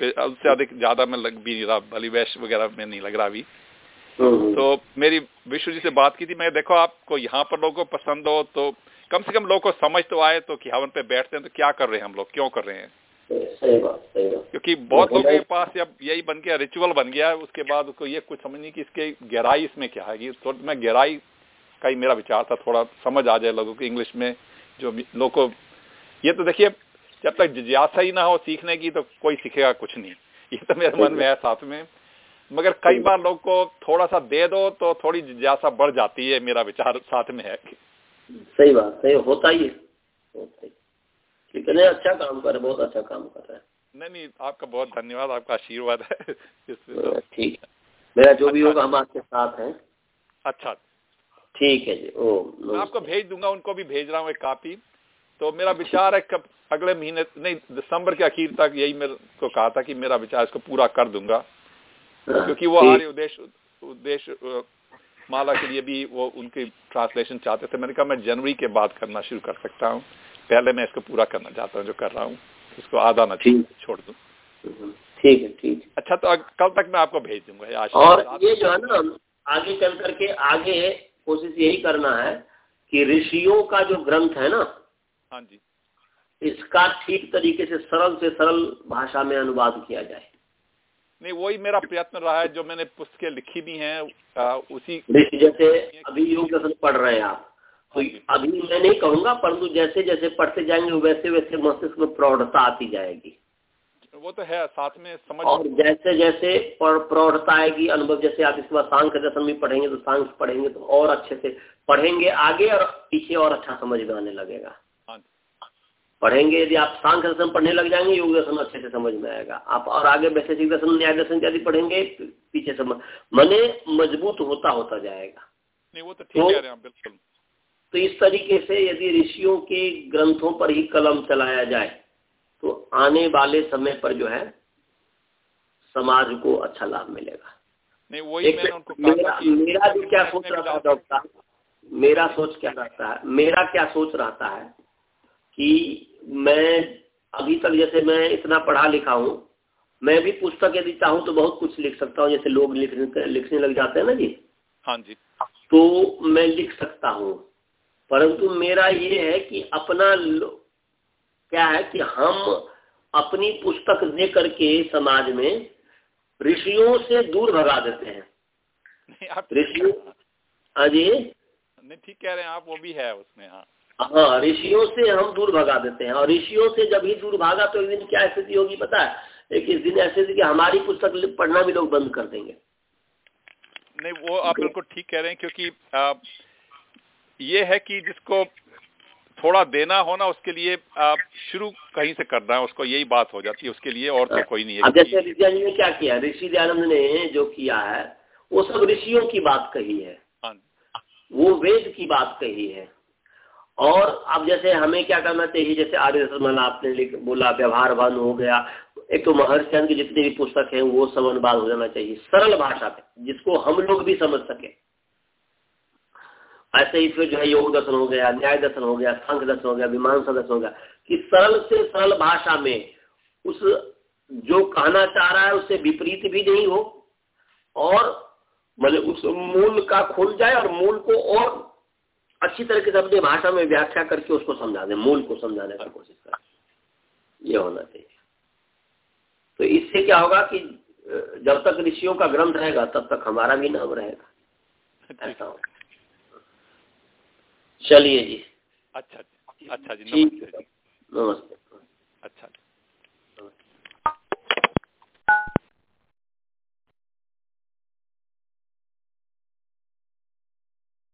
उससे अधिक ज़्यादा में लग भी नहीं रहा वैश्य वगैरह में नहीं लग रहा अभी हम्म। तो मेरी विश्व जी से बात की थी मैं देखो आपको यहाँ पर लोगों को पसंद हो तो कम से कम लोगों को समझ तो आए तो कि हवन पे बैठते हैं तो क्या कर रहे हैं हम लोग क्यों कर रहे हैं। क्योंकि बहुत लोगों के पास अब यही बन गया रिचुअल बन गया उसके बाद उसको ये कुछ समझ नहीं कि इसके गहराई इसमें क्या है। तो मैं गहराई का ही मेरा विचार था थोड़ा समझ आ जाए लोगों को इंग्लिश में जो लोग को ये तो देखिए जब तक जिज्ञासा ही ना हो सीखने की तो कोई सीखेगा कुछ नहीं। ये तो मेरे मन में है साथ में। मगर कई बार लोग को थोड़ा सा दे दो तो थोड़ी जिज्ञासा बढ़ जाती है मेरा विचार साथ में है। सही बात सही होता ही है। कितने अच्छा काम कर रहे बहुत अच्छा काम कर रहे हैं। नहीं नहीं आपका बहुत धन्यवाद आपका आशीर्वाद है। *laughs* ठीक है। मेरा जो भी होगा हम आपके साथ हैं। अच्छा। ठीक है जी ओ मैं आपको भेज दूँगा उनको भी भेज रहा हूँ एक कापी। तो मेरा विचार है कब अगले महीने नहीं दिसंबर के आखिर तक यही मेरे को कहा था कि मेरा विचार इसको पूरा कर दूँगा। हाँ, क्योंकि वो आर्य उद्देश्य उद्देश्य माला के लिए भी वो उनकी ट्रांसलेशन चाहते थे। मैंने कहा मैं जनवरी के बाद करना शुरू कर सकता हूँ। पहले मैं इसको पूरा करना चाहता हूँ जो कर रहा हूँ इसको आधा न छोड़ दूँ। ठीक है ठीक अच्छा तो कल तक मैं आपको भेज दूँगा और ये जो है ना आगे चल करके आगे कोशिश यही करना है कि ऋषियों का जो ग्रंथ है ना हाँ जी। इसका ठीक तरीके से सरल से सरल भाषा में अनुवाद किया जाए। नहीं वही मेरा प्रयत्न रहा है जो मैंने पुस्तकें लिखी भी हैं उसी जैसे *laughs* अभी योग दर्शन पढ़ रहे हैं आप। अभी मैं नहीं कहूँगा परंतु जैसे जैसे पढ़ते जाएँगे वैसे वैसे मस्तिष्क में प्रौढ़ता आती जाएगी। वो तो है साथ में समझ और जैसे जैसे प्रौढ़ता आएगी अनुभव जैसे आप इसके बाद सांख दर्शन भी पढ़ेंगे तो सांख पढ़ेंगे तो और अच्छे से पढ़ेंगे आगे और पीछे और अच्छा समझ में आने लगेगा। पढ़ेंगे यदि आप सांख दर्शन पढ़ने लग जाएँगे योग दर्शन अच्छे से समझ में आएगा। आप और आगे वैशेषिक दर्शन न्याय दर्शन इत्यादि पढ़ेंगे पीछे समझ मने मज़बूत होता होता जाएगा। नहीं वो तो ठीक तो, है बिल्कुल। तो इस तरीके से यदि ऋषियों के ग्रंथों पर ही कलम चलाया जाए तो आने वाले समय पर जो है समाज को अच्छा लाभ मिलेगा। नहीं वही मेरा, मेरा भी क्या सोच रहा था डॉक्टर? मेरा सोच क्या रहता है? मेरा क्या सोच रहता है कि मैं अभी तक जैसे मैं इतना पढ़ा लिखा हूँ मैं भी पुस्तक यदि चाहूँ तो बहुत कुछ लिख सकता हूँ जैसे लोग लिखने लिखने लग जाते हैं ना जी। हाँ जी। तो मैं लिख सकता हूँ। परंतु मेरा ये है कि अपना क्या है कि हम अपनी पुस्तक दे करके समाज में ऋषियों से दूर भगा देते हैं। ऋषियों हाँ। जी। नहीं ठीक कह रहे हैं आप वो भी है उसमें हाँ। हाँ ऋषियों से हम दूर भगा देते हैं। और ऋषियों से जब ही दूर भागा तो एक दिन क्या स्थिति होगी पता है? एक इस दिन ऐसी थी कि हमारी पुस्तक पढ़ना भी लोग बंद कर देंगे। नहीं वो आप बिल्कुल ठीक कह रहे हैं क्योंकि आ, ये है कि जिसको थोड़ा देना होना उसके लिए आप शुरू कहीं से करना है उसको यही बात हो जाती है उसके लिए और तो। कोई नहीं है। जैसे ऋषि ने क्या किया ऋषि दयानंद ने जो किया है वो सब ऋषियों की बात कही है। हाँ। वो वेद की बात कही है। और अब जैसे हमें क्या करना चाहिए जैसे आर्य दर्शन आपने बोला व्यवहार वन हो गया। एक तो महर्षि की जितनी भी पुस्तक है वो सब अनुवाद हो जाना चाहिए। सरल भाषा पे जिसको हम लोग भी समझ सके। ऐसे ही फिर जो है योग दर्शन हो गया न्याय दर्शन हो गया संख दर्शन हो गया विमानसा दर्शन हो गया कि सरल से सरल भाषा में उस जो कहना चाह रहा है उससे विपरीत भी नहीं हो और मतलब उस मूल का खुल जाए और मूल को और अच्छी तरीके से अपनी भाषा में व्याख्या करके उसको समझा दे मूल को समझाने का कोशिश कर। ये होना चाहिए। तो इससे क्या होगा कि जब तक ऋषियों का ग्रंथ रहेगा तब तक हमारा भी नाम रहेगा। ऐसा होगा। चलिए जी। अच्छा अच्छा जी नमस्ते। नमस्ते। अच्छा